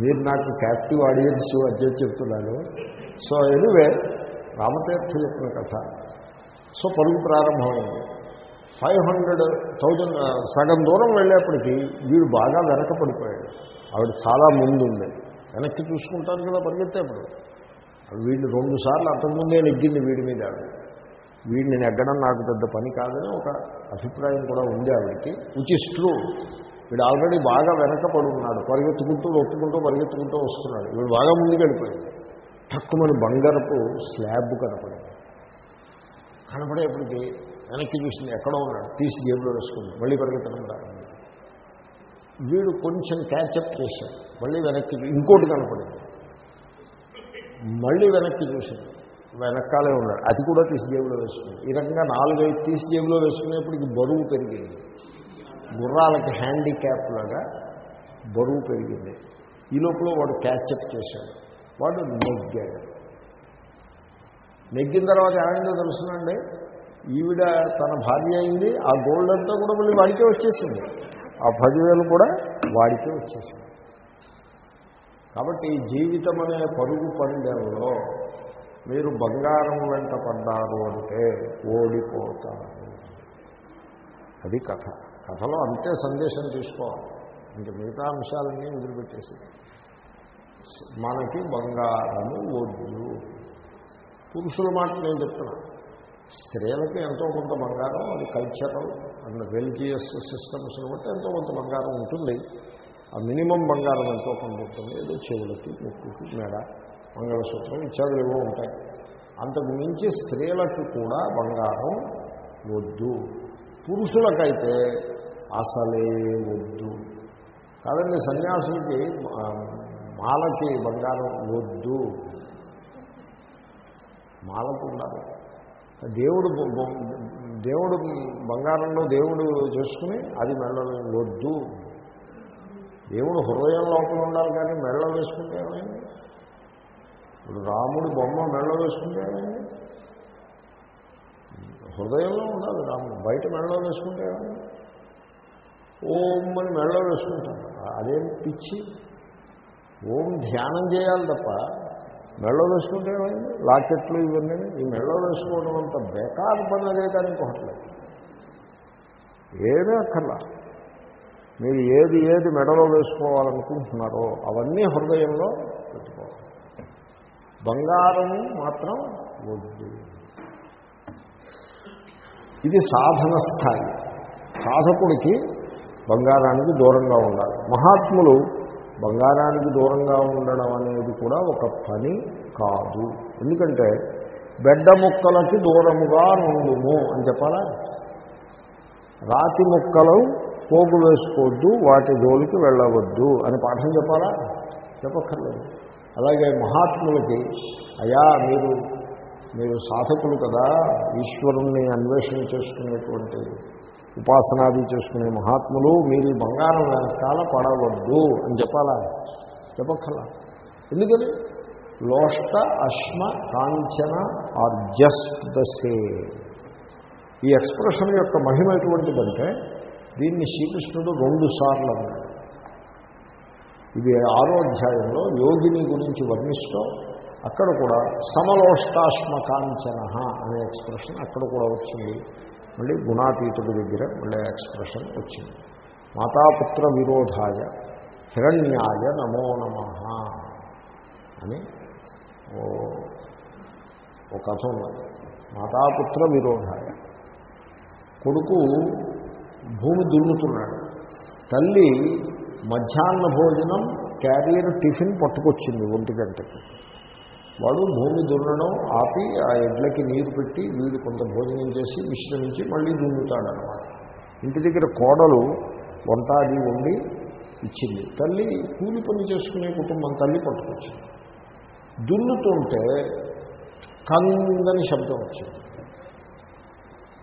మీరు నాకు క్యాప్టివ్ ఆడియన్స్ అదే చెప్తున్నాను. సో ఎనివే రామతీర్థ చెప్పిన కథ. సో పరుగు ప్రారంభమైంది. ఫైవ్ హండ్రెడ్ థౌజండ్ సగం దూరం వెళ్ళేప్పటికీ వీడు బాగా వెనకపడిపోయాడు. ఆవిడ చాలా ముందు ఉంది వెనక్కి చూసుకుంటారు కదా పరిగెత్తేప్పుడు. వీడిని రెండు సార్లు అంతకుముందే నెగ్గింది వీడి మీద. వీడిని నెగ్గడం నాకు పెద్ద పని కాదని ఒక అభిప్రాయం కూడా ఉంది ఆవిడికి విచ్ ఇస్ ట్రూ వీడు ఆల్రెడీ బాగా వెనకపడి ఉన్నాడు. పరిగెత్తుకుంటూ ఒప్పుకుంటూ పరిగెత్తుకుంటూ వస్తున్నాడు. వీడు బాగా ముందుకు తక్కువని బంగారపు స్లాబ్ కనపడింది. కనపడేప్పటికీ వెనక్కి చూసింది ఎక్కడో ఉన్నాడు. తీసి జేబులో వేసుకుంది. మళ్ళీ పరిగెత్తడం ప్రారంభించింది. వీడు కొంచెం క్యాచప్ చేశాడు. మళ్ళీ వెనక్కి ఇంకోటి కనపడింది. మళ్ళీ వెనక్కి చూసింది. వెనకాలే ఉన్నాడు. అది కూడా తీసి జేబులో వేసుకుంది. ఈ రకంగా నాలుగైదు తీసి జేబులో వేసుకునేప్పటికి బరువు పెరిగింది. గుర్రాలకి హ్యాండిక్యాప్ లాగా బరువు పెరిగింది. ఈ లోపల వాడు క్యాచప్ చేశాడు. వాడు నెగ్గాడు. నెగ్గిన తర్వాత ఏమైందో తెలుసునండి? ఈవిడ తన భార్య అయింది. ఆ గోల్డ్ అంతా కూడా మళ్ళీ వాడికే వచ్చేసింది. ఆ పదివేలు కూడా వాడికే వచ్చేసింది. కాబట్టి జీవితం అనే పరుగు పందెంలో మీరు బంగారం వెంట పడ్డారు అంటే ఓడిపోతారు. అది కథ. కథలో అంతే సందేశం తీసుకోవాలి ఇంక మిగతా అంశాలన్నీ వదిలిపెట్టేసి. మనకి బంగారము వద్దు పురుషుల మాట నేను చెప్తున్నా. స్త్రీలకి ఎంతో కొంత బంగారం అది కల్చరల్ అండ్ రిలీజియస్ సిస్టమ్స్ని బట్టి ఎంతో కొంత బంగారం ఉంటుంది. ఆ మినిమం బంగారం ఎంతో కొంత ఉంటుంది. ఏదో చెవులకి ముక్కుకి మేడ మంగళసూత్రం ఇత్యాదులు ఏవో ఉంటాయి. అంతకు మించి స్త్రీలకు కూడా బంగారం వద్దు పురుషులకైతే అసలే వద్దు. కాదండి సన్యాసులకి మాలకి బంగారం వద్దు. మాలకు ఉండాలి. దేవుడు దేవుడు బంగారంలో దేవుడు చేసుకుని అది మెడలో వద్దు. దేవుడు హృదయం లోపల ఉండాలి కానీ మెళ్ళ వేసుకుంటే ఏమైంది? ఇప్పుడు రాముడు బొమ్మ మెళ్ళ వేసుకుంటే ఏమైంది? హృదయంలో ఉండాలి రాముడు. బయట మెళ్ళ వేసుకుంటే ఏమైంది? ఓం అని మెళ్ళ వేసుకుంటాం అదేం పిచ్చి? ఓం ధ్యానం చేయాలి తప్ప మెళ్ళ వేసుకుంటే ఏమైంది? లాకెట్లు ఇవన్నీ ఈ మెళ్ళ వేసుకోవడం అంత బేకార్ పని అదే కానీ ఇంకొకట్లేదు ఏమీ అక్కర్లా. మీరు ఏది ఏది మెడలో వేసుకోవాలనుకుంటున్నారో అవన్నీ హృదయంలో పెట్టుకోవాలి. బంగారము మాత్రం వద్దు. ఇది సాధన స్థాయి. సాధకుడికి బంగారానికి దూరంగా ఉండాలి. మహాత్ములు బంగారానికి దూరంగా ఉండడం అనేది కూడా ఒక పని కాదు. ఎందుకంటే బెడ్డ ముక్కలకి దూరముగా నుండుము అని చెప్పాలా? రాతి ముక్కలు పోగు వేసుకోవద్దు వాటి జోలికి వెళ్ళవద్దు అని పాఠం చెప్పాలా? చెప్పక్కర్లేదు. అలాగే మహాత్ములకి అయా మీరు మీరు సాధకులు కదా ఈశ్వరుణ్ణి అన్వేషణ చేసుకునేటువంటి ఉపాసనాది చేసుకునే మహాత్ములు మీరు ఈ బంగారం వెనకాల పడవద్దు అని చెప్పాలా? చెప్పక్కర్లా. ఎందుకని? లోష్ట అశ్మ కాంచన ఆర్ జస్ట్ ద సేమ్ ఈ ఎక్స్ప్రెషన్ యొక్క మహిమ ఎటువంటిదంటే దీన్ని శ్రీకృష్ణుడు రెండు సార్లు అన్నాడు. ఇది ఆరో అధ్యాయంలో యోగిని గురించి వర్ణిస్తూ అక్కడ కూడా సమలోష్టాశ్మ కాంచన అనే ఎక్స్ప్రెషన్ అక్కడ కూడా వచ్చింది. మళ్ళీ గుణాతీతుడి దగ్గర మళ్ళీ ఎక్స్ప్రెషన్ వచ్చింది. మాతాపుత్ర విరోధాయ హిరణ్యాయ నమో నమ అని ఓ కథ ఉన్నది. మాతాపుత్ర విరోధాయ. కొడుకు భూమి దున్నుతున్నాడు. తల్లి మధ్యాహ్న భోజనం క్యారియర్ టిఫిన్ పట్టుకొచ్చింది ఒంటి గంటకి. వాడు భూమి దున్నడం ఆపి ఆ ఎడ్లకి నీరు పెట్టి వీడు కొంత భోజనం చేసి విశ్రమించి మళ్ళీ దున్నుతాడనమాట. ఇంటి దగ్గర కోడలు వంట అది వండి ఇచ్చింది. తల్లి కూలి పని చేసుకునే కుటుంబం తల్లి పట్టుకొచ్చింది. దున్నుతుంటే కందని శబ్దం వచ్చింది.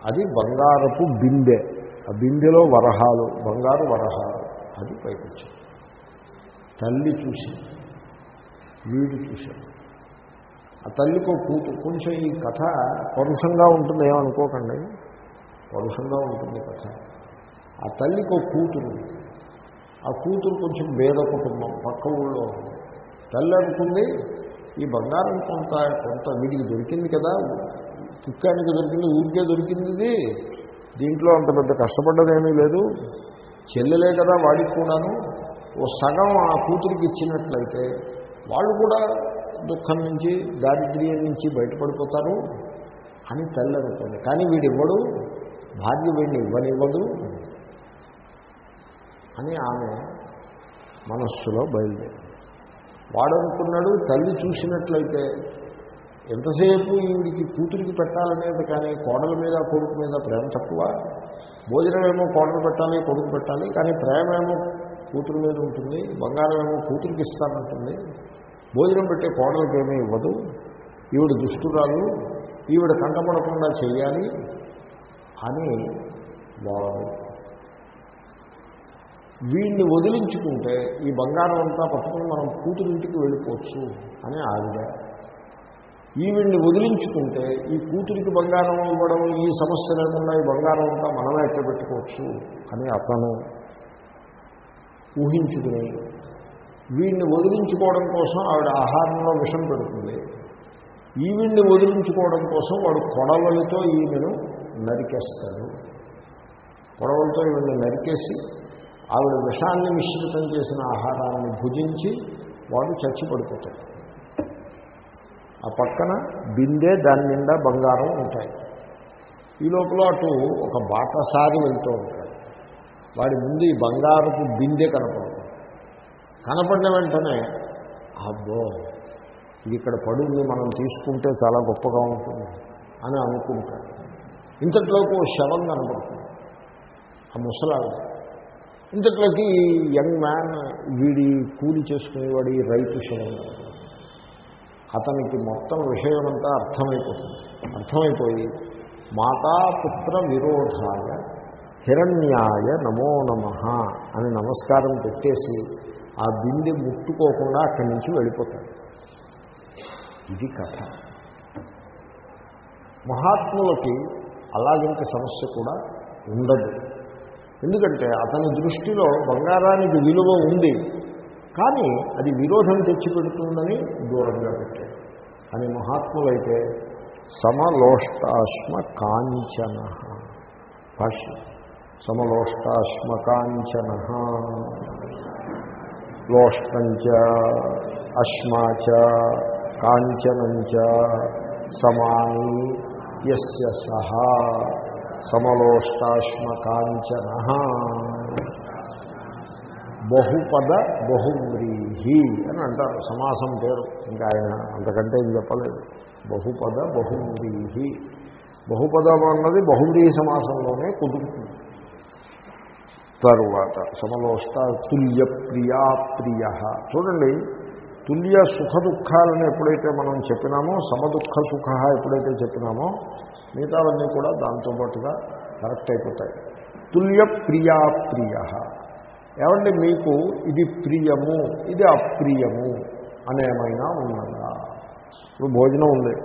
అది బంగారపు బిందె. ఆ బిందెలో వరహాలు బంగారు వరహాలు. అది పైకి వచ్చింది తల్లి చూసి వీడు చూశాడు. ఆ తల్లికో కూతు కొంచెం ఈ కథ పరుషంగా ఉంటుంది ఏమనుకోకండి. పరుషంగా ఉంటుంది కథ. ఆ తల్లికో కూతురు ఆ కూతురు కొంచెం భేద కుటుంబం పక్క ఊళ్ళో తల్లి అనుకుంది ఈ బంగారం కొంత కొంత వీడికి దొరికింది కదా కుక్కానికి దొరికింది ఊరికే దొరికింది ఇది. దీంట్లో అంత పెద్ద కష్టపడ్డదేమీ లేదు. చెల్లెలే కదా వాడికి కూడాను. ఓ సగం ఆ కూతురికి ఇచ్చినట్లయితే వాళ్ళు కూడా దుఃఖం నుంచి దారిద్ర్యం నుంచి బయటపడిపోతారు అని తల్లి అనుకుంది కానీ వీడు ఇవ్వడు భార్య వీడిని ఇవ్వనివ్వదు అని ఆమె మనస్సులో బయలుదేరి వాడనుకున్నాడు తల్లి చూసినట్లయితే ఎంతసేపు ఈవిడికి కూతురికి పెట్టాలనేది కానీ కోడల మీద కొడుకు మీద ప్రేమ తక్కువ. భోజనం ఏమో కోడలు పెట్టాలి కొడుకు పెట్టాలి కానీ ప్రేమ ఏమో కూతురు మీద ఉంటుంది బంగారం ఏమో కూతురికి ఇస్తానంటుంది. భోజనం పెట్టే కోడలకి ఏమీ ఇవ్వదు. ఈవిడ దుష్టురాలు ఈవిడ కంటపడకుండా చేయాలి అని వాడు వీడిని వదిలించుకుంటే ఈ బంగారం అంతా పట్టుకుని మనం కూతురింటికి వెళ్ళిపోవచ్చు అని ఆవిడ. ఈవిడ్ని వదిలించుకుంటే ఈ కూతురికి బంగారం ఇవ్వడం ఈ సమస్య లేకుండా ఈ బంగారం అంతా మనమే ఎట్టబెట్టుకోవచ్చు అని అతను ఊహించుకుని వీడిని వదిలించుకోవడం కోసం ఆవిడ ఆహారంలో విషం పెడుతుంది. ఈవిడ్ని వదిలించుకోవడం కోసం వాడు కొడవలతో ఈమెను నరికేస్తాడు. కొడవలతో ఈమెను నరికేసి ఆవిడ విషాన్ని మిశ్రితం చేసిన ఆహారాన్ని భుజించి వాడు చచ్చి పడిపోతాడు ఆ పక్కన బిందె దాని నిండా బంగారం ఉంటాయి. ఈ లోపల అటు ఒక బాటసారి వెళ్తూ ఉంటాడు. వాడి ముందు ఈ బంగారపు బిందె కనపడుతుంది. కనపడిన వెంటనే అబ్బో ఇది ఇక్కడ పడుంది మనం తీసుకుంటే చాలా గొప్పగా ఉంటుంది అని అనుకుంటాడు. ఇంతట్లోకి ఓ శవం కనపడుతుంది. ఆ ముసలాడు ఇంతట్లోకి ఈ యంగ్ మ్యాన్ వీడి కూలి చేసుకునేవాడు ఈ రైతు శవం అతనికి మొత్తం విషయమంతా అర్థమైపోతుంది. అర్థమైపోయి మాతాపుత్ర విరోధాయ హిరణ్యాయ నమో నమ అని నమస్కారం పెట్టేసి ఆ బిందె ముట్టుకోకుండా అక్కడి నుంచి వెళ్ళిపోతాడు. ఇది కథ. మహాత్ములకి అలాగంటి సమస్య కూడా ఉండదు. ఎందుకంటే అతని దృష్టిలో బంగారానికి విలువ ఉంది. కానీ అది విరోధం తెచ్చిపెడుతుందని దూరంగా పెట్టాడు. అని మహాత్ములైతే సమలోష్టాశ్మ కాంచన. భాష్యం. సమలోష్టాశ్మ కాంచన. లోష్టంచ అశ్మాచ కాంచనంచ సమాని ఎస్య సహ సమలోష్టాశ్మ కాంచన బహుపద బహువ్రీహి అని అంటారు. సమాసం పేరు. ఇంకా ఆయన అంతకంటే ఏం చెప్పలేదు. బహుపద బహువ్రీహి బహుపదం అన్నది బహువ్రీహి సమాసంలోనే కుదురుతుంది. తరువాత సమలోష్ట తుల్య ప్రియా ప్రియ చూడండి తుల్య సుఖ దుఃఖాలను ఎప్పుడైతే మనం చెప్పినామో సమదుఃఖ సుఖ ఎప్పుడైతే చెప్పినామో మిగతావన్నీ కూడా దాంతో పాటుగా కరెక్ట్ అయిపోతాయి. తుల్య ప్రియా ప్రియ ఏమంటే మీకు ఇది ప్రియము ఇది అప్రియము అనేమైనా ఉన్నదా ఇప్పుడు భోజనం ఉంది.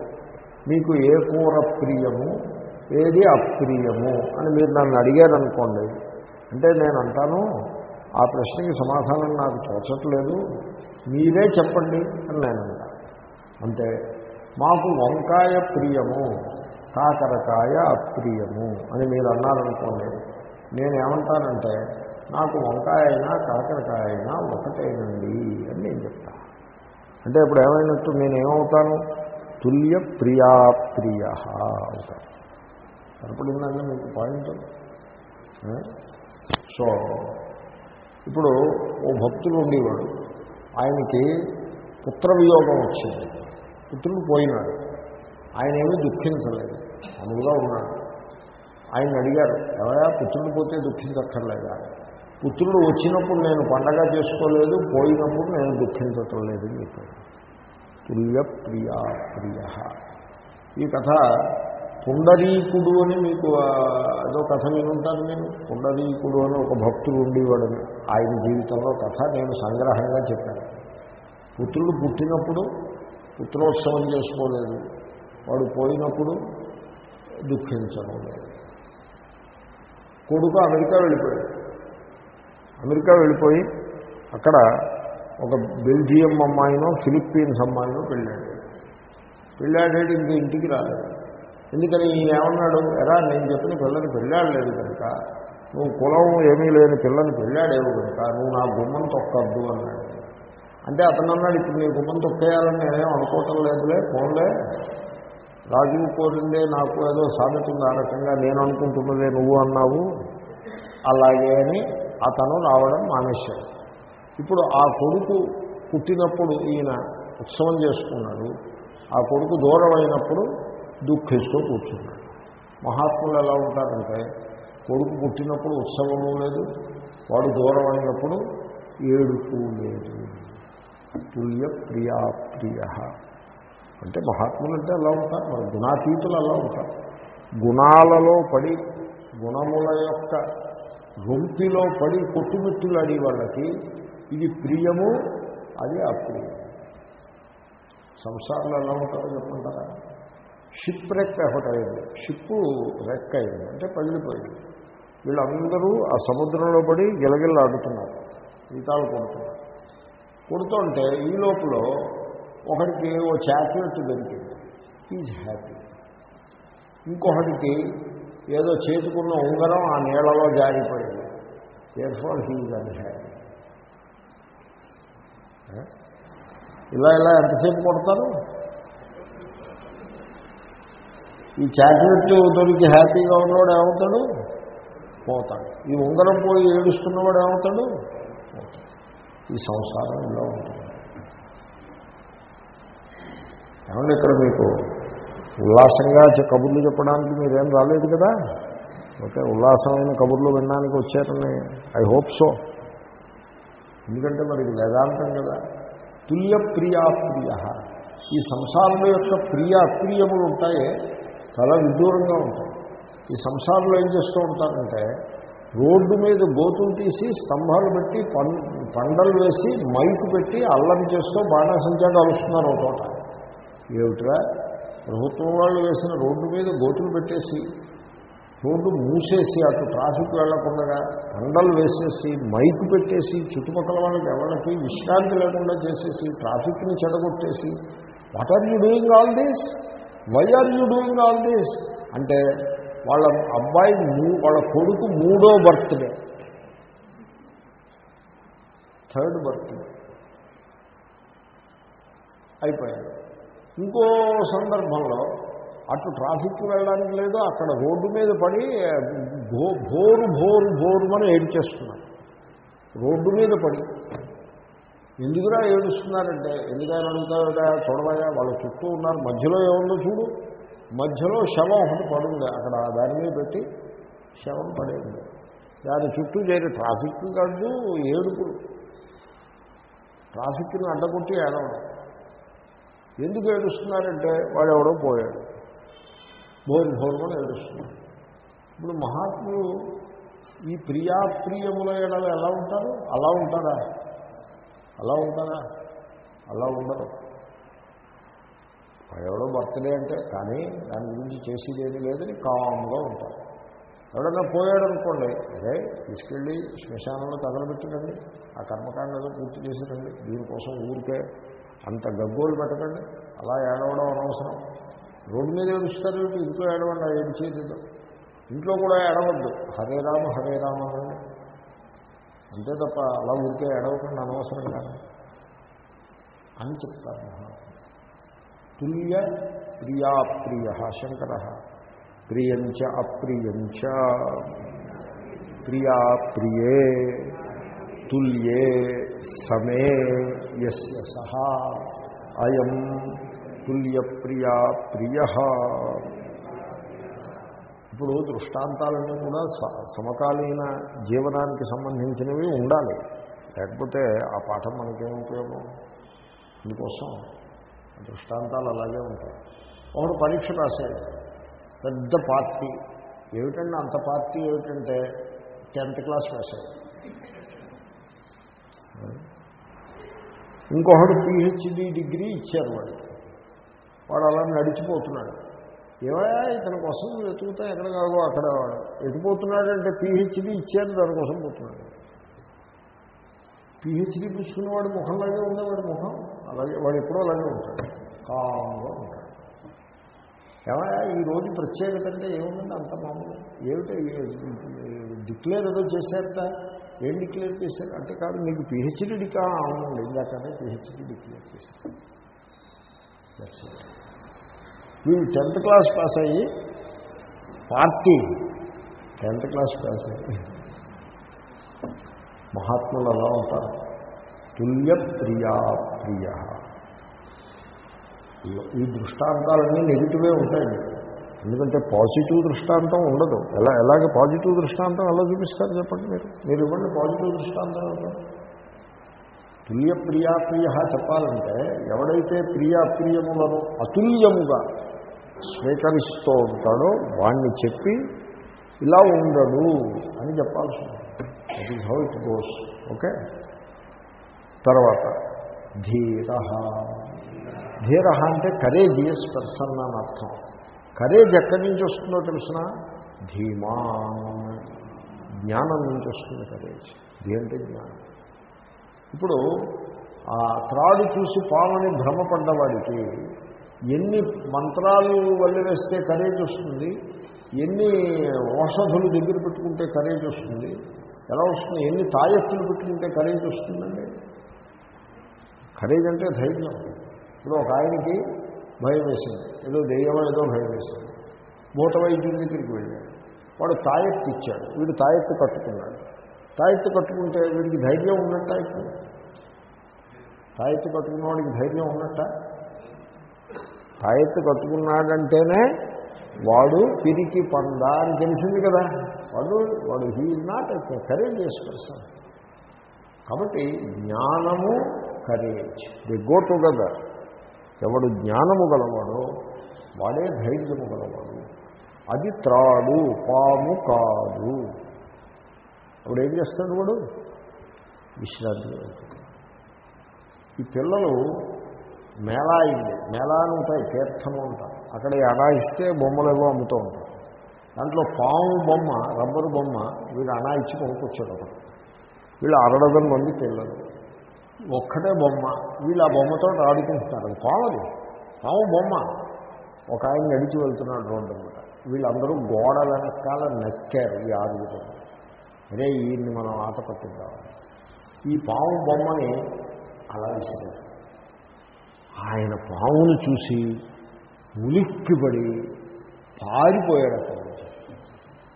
మీకు ఏ కూర ప్రియము ఏది అప్రియము అని మీరు నన్ను అడిగారనుకోండి అంటే నేను అంటాను ఆ ప్రశ్నకి సమాధానం నాకు తోచట్లేదు మీరే చెప్పండి అని నేను అంటే మాకు వంకాయ ప్రియము కాకరకాయ అప్రియము అని మీరు అన్నారనుకోండి నేనేమంటానంటే నాకు వంకాయ అయినా కాకరకాయ అయినా ఒకటేనండి అని నేను చెప్తా. అంటే ఇప్పుడు ఏమైనట్టు నేనేమవుతాను? తుల్య ప్రియా ప్రియ అవుతాను. సరిపడిందండి మీకు పాయింట్? సో ఇప్పుడు ఓ భక్తుడు ఉండేవాడు. ఆయనకి పుత్రవియోగం వచ్చింది. పుత్రుడు పోయినాడు. ఆయన ఏమీ దుఃఖించలేదు. అములుగా ఉన్నాడు. ఆయన అడిగారు ఎవరా? పుత్రుడు పోతే దుఃఖించక్కర్లేదా? పుత్రుడు వచ్చినప్పుడు నేను పండగ చేసుకోలేదు పోయినప్పుడు నేను దుఃఖించటం లేదు అని ప్రియ తుల్య ప్రియా ప్రియ. ఈ కథ పుండరీకుడు అని మీకు ఏదో కథ వినుంటారు నేను పుండరీకుడు అని ఒక భక్తుడు ఉండేవాడని. ఆయన జీవితంలో కథ నేను సంగ్రహంగా చెప్పాను. పుత్రుడు పుట్టినప్పుడు పుత్రోత్సవం చేసుకోలేదు. వాడు పోయినప్పుడు దుఃఖించడం లేదు. కొడుకు అమెరికా వెళ్ళిపోయాడు. అమెరికా వెళ్ళిపోయి అక్కడ ఒక బెల్జియం అమ్మాయినో ఫిలిప్పీన్స్ అమ్మాయినో పెళ్ళాడు పెళ్ళాడేది ఇంక ఇంటికి రాలేదు. ఎందుకని ఈయన ఏమన్నాడు? ఎరా నేను చెప్పిన పిల్లని పెళ్ళాడలేదు కనుక నువ్వు కులం ఏమీ లేని పిల్లని పెళ్ళాడేవు కనుక నువ్వు నా గుమ్మం తొక్కద్దు అన్నాడు. అంటే అతను అన్నాడు ఇప్పుడు నీ గుమ్మం తొక్కేయాలని నేనేం అనుకోవటం లేదులే ఫోన్లే రాజు కోరిందే నాకు ఏదో సాగుతుంది ఆ రకంగా నేను అనుకుంటున్నదే నువ్వు అన్నావు. అలాగే అని అతను రావడం మానేశాడు. ఇప్పుడు ఆ కొడుకు పుట్టినప్పుడు ఈయన ఉత్సవం చేసుకున్నాడు. ఆ కొడుకు దూరం అయినప్పుడు దుఃఖిస్తూ కూర్చున్నాడు. మహాత్ములు ఎలా ఉంటారంటే కొడుకు పుట్టినప్పుడు ఉత్సవము లేదు వాడు దూరం అయినప్పుడు ఏడుపు లేదు. ప్రియ ప్రియా ప్రియ. అంటే మహాత్ములు అంటే అలా ఉంటారు? మరి గుణాతీతులు అలా ఉంటారు? గుణాలలో పడి గుణముల యొక్క రొంపిలో పడి కొట్టుమిట్టులాడి వాళ్ళకి ఇది ప్రియము అది అప్రియము సంసారంలో ఎలా ఉంటారో చెప్పుకుంటారా షిప్ రెక్క అయింది షిప్పు రెక్క అయింది. అంటే పగిలిపోయింది. వీళ్ళందరూ ఆ సముద్రంలో పడి గిలగిల్లాడుతున్నారు ఈతాలు కొడుతున్నారు. కొడుతుంటే ఈ లోపల ఒకడికి ఓ చాక్లెట్ దొరికింది. ఈజ్ హ్యాపీ ఇంకొకటికి ఏదో చేతుకున్న ఉంగరం ఆ నీళ్ళలో జారిపోయింది therefore he's unhappy ఇలా ఇలా ఎంతసేపు కొడతారు? ఈ చాక్లెట్ దొరికి హ్యాపీగా ఉన్నవాడు ఏమవుతాడు? పోతాడు. ఈ ఉంగరం పోయి ఏడుస్తున్నవాడు ఏమవుతాడు? ఈ సంసారం ఇలా ఉంటుంది. ఏమంటే ఇక్కడ మీకు ఉల్లాసంగా కబుర్లు చెప్పడానికి మీరేం రాలేదు కదా? ఓకే ఉల్లాసమైన కబుర్లు వినడానికి వచ్చారని ఐ హోప్ సో. ఎందుకంటే మరి వేదాంతం కదా. తుల్య ప్రియాప్రియ ఈ సంసారంలో యొక్క ప్రియ అప్రియములు ఉంటాయే చాలా విదూరంగా ఉంటాయి. ఈ సంసారంలో ఏం చేస్తూ ఉంటారంటే రోడ్డు మీద గోతులు తీసి స్తంభాలు పెట్టి పం పండలు వేసి మైకు పెట్టి అల్లం చేస్తూ బాణాసంచా కలుస్తున్నారు ఒక చోట. ఏమిట్రా? ప్రభుత్వం వాళ్ళు వేసిన రోడ్డు మీద గోతులు పెట్టేసి రోడ్డు మూసేసి అటు ట్రాఫిక్ వెళ్ళకుండా పండలు వేసేసి మైకు పెట్టేసి చుట్టుపక్కల వాళ్ళకి ఎవరికి విశ్రాంతి లేకుండా చేసేసి ట్రాఫిక్ని చెడగొట్టేసి what are you doing all these? Why are you doing all these అంటే వాళ్ళ అబ్బాయి వాళ్ళ కొడుకు మూడో బర్త్డే. థర్డ్ బర్త్డే అయిపోయింది ఇంకో సందర్భంలో అటు ట్రాఫిక్ వెళ్ళడానికి లేదు అక్కడ రోడ్డు మీద పడి భో భోరు భోరు భోరు అని ఏడ్చేస్తున్నారు. రోడ్డు మీద పడి. ఎందుకురా ఏడుస్తున్నారంటే? ఎందుకని అడుగుతావుగా చూడవయా వాళ్ళ చుట్టూ ఉన్నారు. మధ్యలో ఏముందో చూడు. మధ్యలో శవం ఒకటి పడుంది. అక్కడ దాని మీద పెట్టి శవం పడేది దాని చుట్టూ చేరి ట్రాఫిక్ కాదు ఏడుపులు. ట్రాఫిక్ని అడ్డగొట్టి ఏడవడం. ఎందుకు ఏడుస్తున్నారంటే? వాడు ఎవడో పోయాడు. భోరు భోరుమని ఏడుస్తున్నాడు. ఇప్పుడు మహాత్ములు ఈ ప్రియాప్రియముల ఎడలు ఎలా ఉంటారు? అలా ఉంటారా? అలా ఉంటారా అలా ఉండరు ఎవడో బర్త్డే అంటే కానీ దాని గురించి చేసేది లేదని కామ్గా ఉంటారు ఎవడన్నా పోయాడు అనుకోండి అదే తీసుకెళ్ళి శ్మశానంలో తగలబెట్టకండి ఆ కర్మకాండ ఏదో పూర్తి చేసిరండి దీనికోసం ఊరికే అంత గగ్గోలు పెట్టకండి అలా ఏడవడం అనవసరం. రోడ్డు మీద ఏడుస్తారు ఇంట్లో ఏడవండి ఏడు చేయలేదు ఇంట్లో కూడా ఏడవద్దు. హరే రామ హరే రామ అని అంతే తప్ప అలా ఊరికే ఎడవకుండా అనవసరం కానీ అని చెప్తారు మహాత్ములు. తుల్య ప్రియాప్రియ శంకర ప్రియంచ అప్రియంచ ప్రియాప్రియే తుల్యే సమే ఎస్య సహా అయం తుల్యప్రియా ప్రియ. ఇప్పుడు దృష్టాంతాలన్నీ కూడా సమకాలీన జీవనానికి సంబంధించినవి ఉండాలి. లేకపోతే ఆ పాఠం మనకేం ఉపయోగం? అందుకోసం దృష్టాంతాలు అలాగే ఉంటాయి. ఒకడు పరీక్ష రాశాడు. పెద్ద పార్టీ. ఏమిటంటే అంత పార్టీ? ఏమిటంటే టెన్త్ క్లాస్ రాశాడు. ఇంకొకడు పిహెచ్డి డిగ్రీ ఇచ్చారు వాడు వాడు అలా నడిచిపోతున్నాడు. ఏమయ్యా ఇతని కోసం వెతుకుతా ఎక్కడ కాదు అక్కడ ఎటుపోతున్నాడంటే పిహెచ్డి ఇచ్చారు దానికోసం పోతున్నాడు. పిహెచ్డి పుచ్చుకున్నవాడి ముఖంలాగే ఉంది వాడి ముఖం అలాగే వాడు ఎప్పుడో అలాగే ఉంటాడు కామ్గా ఉంటాడు. ఏమయ్యా ఈ రోజు ప్రత్యేకత అంటే ఏముందండి అంత మామూలు? ఏమిటి డిక్లేర్ ఏదో చేశారట? ఏం డిక్లేర్ చేశారు? అంటే కాదు మీకు పిహెచ్డి డికా అవునండి ఇందాకనే పిహెచ్డి డిక్లేర్ చేశారు. దట్స్. వీళ్ళు టెన్త్ క్లాస్ పాస్ అయ్యి పార్టీ టెన్త్ క్లాస్ పాస్ అయ్యి మహాత్ములు అలా ఉంటారు. తుల్య ప్రియా. ప్రియ ఈ దృష్టాంతాలన్నీ నెగిటివే ఉంటాయండి ఎందుకంటే పాజిటివ్ దృష్టాంతం ఉండదు. ఎలా ఎలాగ పాజిటివ్ దృష్టాంతం ఎలా చూపిస్తారు చెప్పండి మీరు? మీరు ఇవ్వండి పాజిటివ్ దృష్టాంతం తుల్య ప్రియాప్రియ చెప్పాలంటే ఎవడైతే ప్రియాప్రియములను అతుల్యముగా స్వీకరిస్తూ ఉంటాడో వాణ్ణి చెప్పి ఇలా ఉండడు అని చెప్పాల్సి ఉంటుంది that is how it goes okay తర్వాత ధీర ధీర అంటే కరేజియస్ పర్సన్ అని అర్థం. కరేజ్ ఎక్కడి నుంచి వస్తుందో తెలిసిన? ధీమా జ్ఞానం నుంచి వస్తుంది కరేజ్ ధీ అంటే జ్ఞానం. ఇప్పుడు ఆ త్రాడు చూసి పాముని భ్రమపడ్డవాడికి ఎన్ని మంత్రాలు వల్లివేస్తే కరేజ్ వస్తుంది ఎన్ని ఔషధులు దగ్గర పెట్టుకుంటే కరేజ్ వస్తుంది ఎలా వస్తుంది ఎన్ని తాయెత్తులు పెట్టుకుంటే కరేజ్ వస్తుందండి? కరేజ్ అంటే ధైర్యం. ఇప్పుడు ఒక ఆయనకి భయం వేసింది ఏదో దెయ్యమో ఏదో భయం వేసింది. మూట వైద్యుడి దగ్గరికి వెళ్ళాడు. వాడు తాయెత్తు ఇచ్చాడు వీడు తాయెత్తు కట్టుకున్నాడు. తాయెత్తు కట్టుకుంటే వీడికి ధైర్యం ఉన్నట్ట ఇప్పుడు తాయెత్తు కట్టుకున్న వాడికి ధైర్యం ఉన్నట్ట తాయెత్తు కట్టుకున్నాడంటేనే వాడు పిరికి పంద అని తెలిసింది కదా. వాడు వాడు హీ నాట్ కరేజ్ పర్సన్ కాబట్టి జ్ఞానము కరేజ్ ది గో టుగెదర్ ఎవడు జ్ఞానము గలవాడో వాడే ధైర్యము గలవాడు. అది త్రాడు పాము కాదు. అప్పుడు ఏం చేస్తాడు వాడు? విశ్రాంతి ఈ పిల్లలు మేళా అయింది మేళా అని ఉంటాయి తీర్థము ఉంటారు అక్కడ అడా ఇస్తే బొమ్మలు ఏవో అమ్ముతూ ఉంటారు. దాంట్లో పాము బొమ్మ రబ్బరు బొమ్మ వీడు అనా ఇచ్చి కొనుక్కొచ్చాడు ఒకడు వీళ్ళు అరడదన మంది పిల్లలు. ఒక్కటే బొమ్మ. వీళ్ళు ఆ బొమ్మతో ఆడుకుంటున్నారు అది పాముది పాము బొమ్మ. ఒక ఆయన నడిచి వెళ్తున్నాడు రోడ్డు అనమాట వీళ్ళందరూ గోడ వెనకాల నక్కారు ఈ ఆరుగురు. అరే ఈయన్ని మనం ఆట పట్టిద్దాం. ఈ పాము బొమ్మని అలా విసిరారు ఆయన పావును చూసి ఉలిక్కిపడి పారిపోయాడు అక్కడ నుంచి.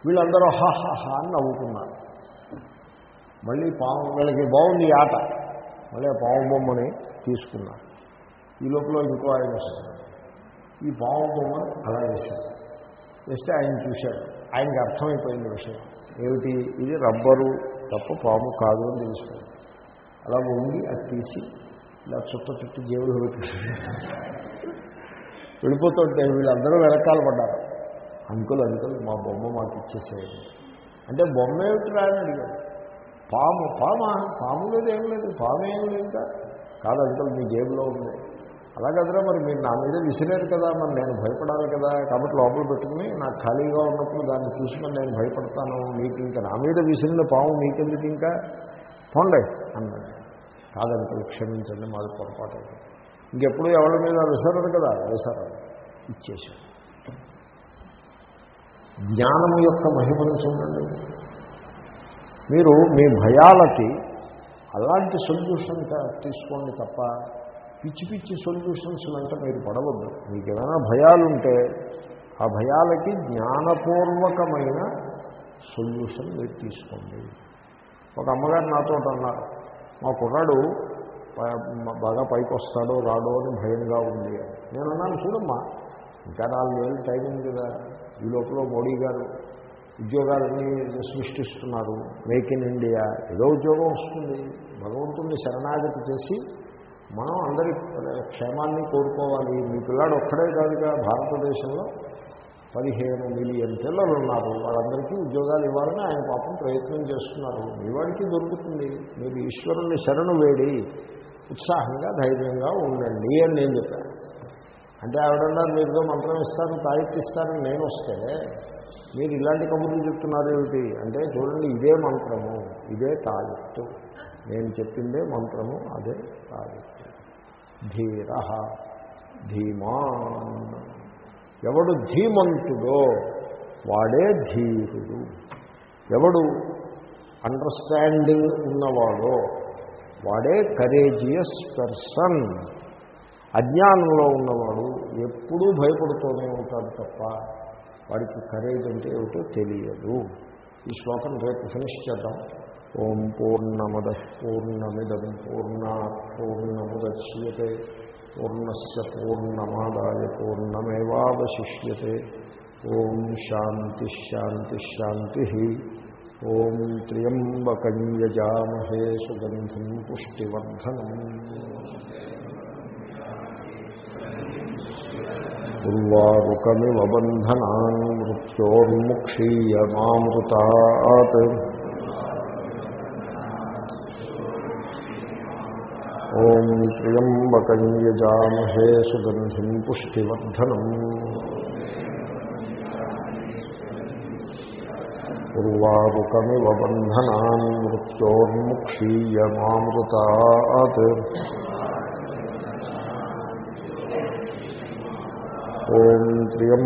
వీళ్ళందరూ హాహాహా అని నవ్వుకున్నారు మళ్ళీ పాము వీళ్ళకి బాగుంది ఈ ఆట. మళ్ళీ ఆ పాము బొమ్మని తీసుకున్నారు. ఈ లోపల ఇంకో ఆయన వస్తారు ఈ పాము బొమ్మని అలా వేశారు వేస్తే ఆయన చూశాడు. ఆయనకి అర్థమైపోయింది విషయం. ఏమిటి? ఇది రబ్బరు తప్ప పాము కాదు అని తెలుసుకుంది అలా ఉండి అది తీసి ఇలా చుట్ట చుట్టూ జేబులు పెట్టి వెళ్ళిపోతుంటే వీళ్ళందరూ వెనకాల పడ్డారు. అంకులు అంకులు మా బొమ్మ మాకు ఇచ్చేసేయండి. అంటే బొమ్మ ఏమిటి రాని అడిగాడు. పాము పామా? పాము లేదు ఏం లేదు పాము ఏం లేదు కాదు అంకులు మీ జేబులో ఉంది. అలాగదరా మరి మీరు నా మీద విసిరారు కదా మరి నేను భయపడాలి కదా. కాబట్టి లోపల పెట్టుకుని నాకు ఖాళీగా ఉన్నప్పుడు దాన్ని చూసుకొని నేను భయపడతాను మీకు ఇంకా నా మీద విసిరిన పాము మీకెందుకు ఇంకా? పొండే అన్నాడు. కాదంటే క్షమించండి మాది పొరపాటు ఇంకెప్పుడు ఎవరి మీద విసరదు కదా విసరదు. ఇచ్చేసాడు జ్ఞానం యొక్క మహిమను చూడండి. మీరు మీ భయాలకి అలాంటి సొల్యూషన్ తీసుకోండి తప్ప పిచ్చి పిచ్చి సొల్యూషన్స్ అంటే మీరు పడవద్దు. మీకు ఏమైనా భయాలుంటే ఆ భయాలకి జ్ఞానపూర్వకమైన సొల్యూషన్ మీరు తీసుకోండి. ఒక అమ్మగారు నాతో అన్నారు మా కుర్రాడు బాగా పైకి వస్తాడో రాడో అని భయంగా ఉంది. నేను అన్నాను చూడమ్మా ఇంకా నాలుగేళ్ళు టైం ఉంది కదా? ఈ లోపల మోడీ గారు ఉద్యోగాలన్నీ సృష్టిస్తున్నారు. Make in India. ఏదో ఉద్యోగం వస్తుంది. భగవంతుడిని శరణాగతి చేసి మనం అందరి క్షేమాన్ని కోరుకోవాలి. మీ పిల్లాడు ఒక్కడే కాదుగా భారతదేశంలో. పదిహేను మిలియన్ పిల్లలు ఉన్నారు. వాళ్ళందరికీ ఉద్యోగాలు ఇవ్వాలని ఆయన పాపం ప్రయత్నం చేస్తున్నారు. మీ వాడికి దొరుకుతుంది. మీరు ఈశ్వరుణ్ణి శరణు వేడి ఉత్సాహంగా ధైర్యంగా ఉండండి అని నేను చెప్పాను. అంటే ఆవిడన్నారు మీరుతో మంత్రం ఇస్తాను తాయెత్తిస్తారని నేను వస్తే మీరు ఇలాంటి కబుర్లు చెప్తున్నారు ఏమిటి? అంటే చూడండి ఇదే మంత్రము ఇదే తాయెత్తు నేను చెప్పిందే మంత్రము అదే తాయెత్తు ధీర ధీమాన్. ఎవడు ధీమంతుడో వాడే ధీరుడు. ఎవడు అండర్స్టాండింగ్ ఉన్నవాడో వాడే కరేజియస్ పర్సన్ అజ్ఞానంలో ఉన్నవాడు ఎప్పుడూ భయపడుతూనే ఉంటాడు తప్ప వాడికి కరేజ్ అంటే ఏమిటో తెలియదు. ఈ శ్లోకం రేపు ఫినిష్ చేద్దాం. ఓం పూర్ణమద పూర్ణమిదం పూర్ణ పూర్ణముద్యతే. పూర్ణస్ పూర్ణమాదాయ పూర్ణమేవాశిష్యే ఓం శాంతి ఓం త్ర్యంబకంయజామహే సుగంధం పుష్టివర్ధనం ఉర్వారుకమివ బంధనా మృత్యోర్ముక్షీయమామృతాత్ ఓం త్ర్యంబకంయజామహే సుగంధిం పుష్టివర్ధనం. ఉర్వారుకమివ బంధనా మృత్యోర్ముక్షీయమామృతాత్. ఓం త్రియం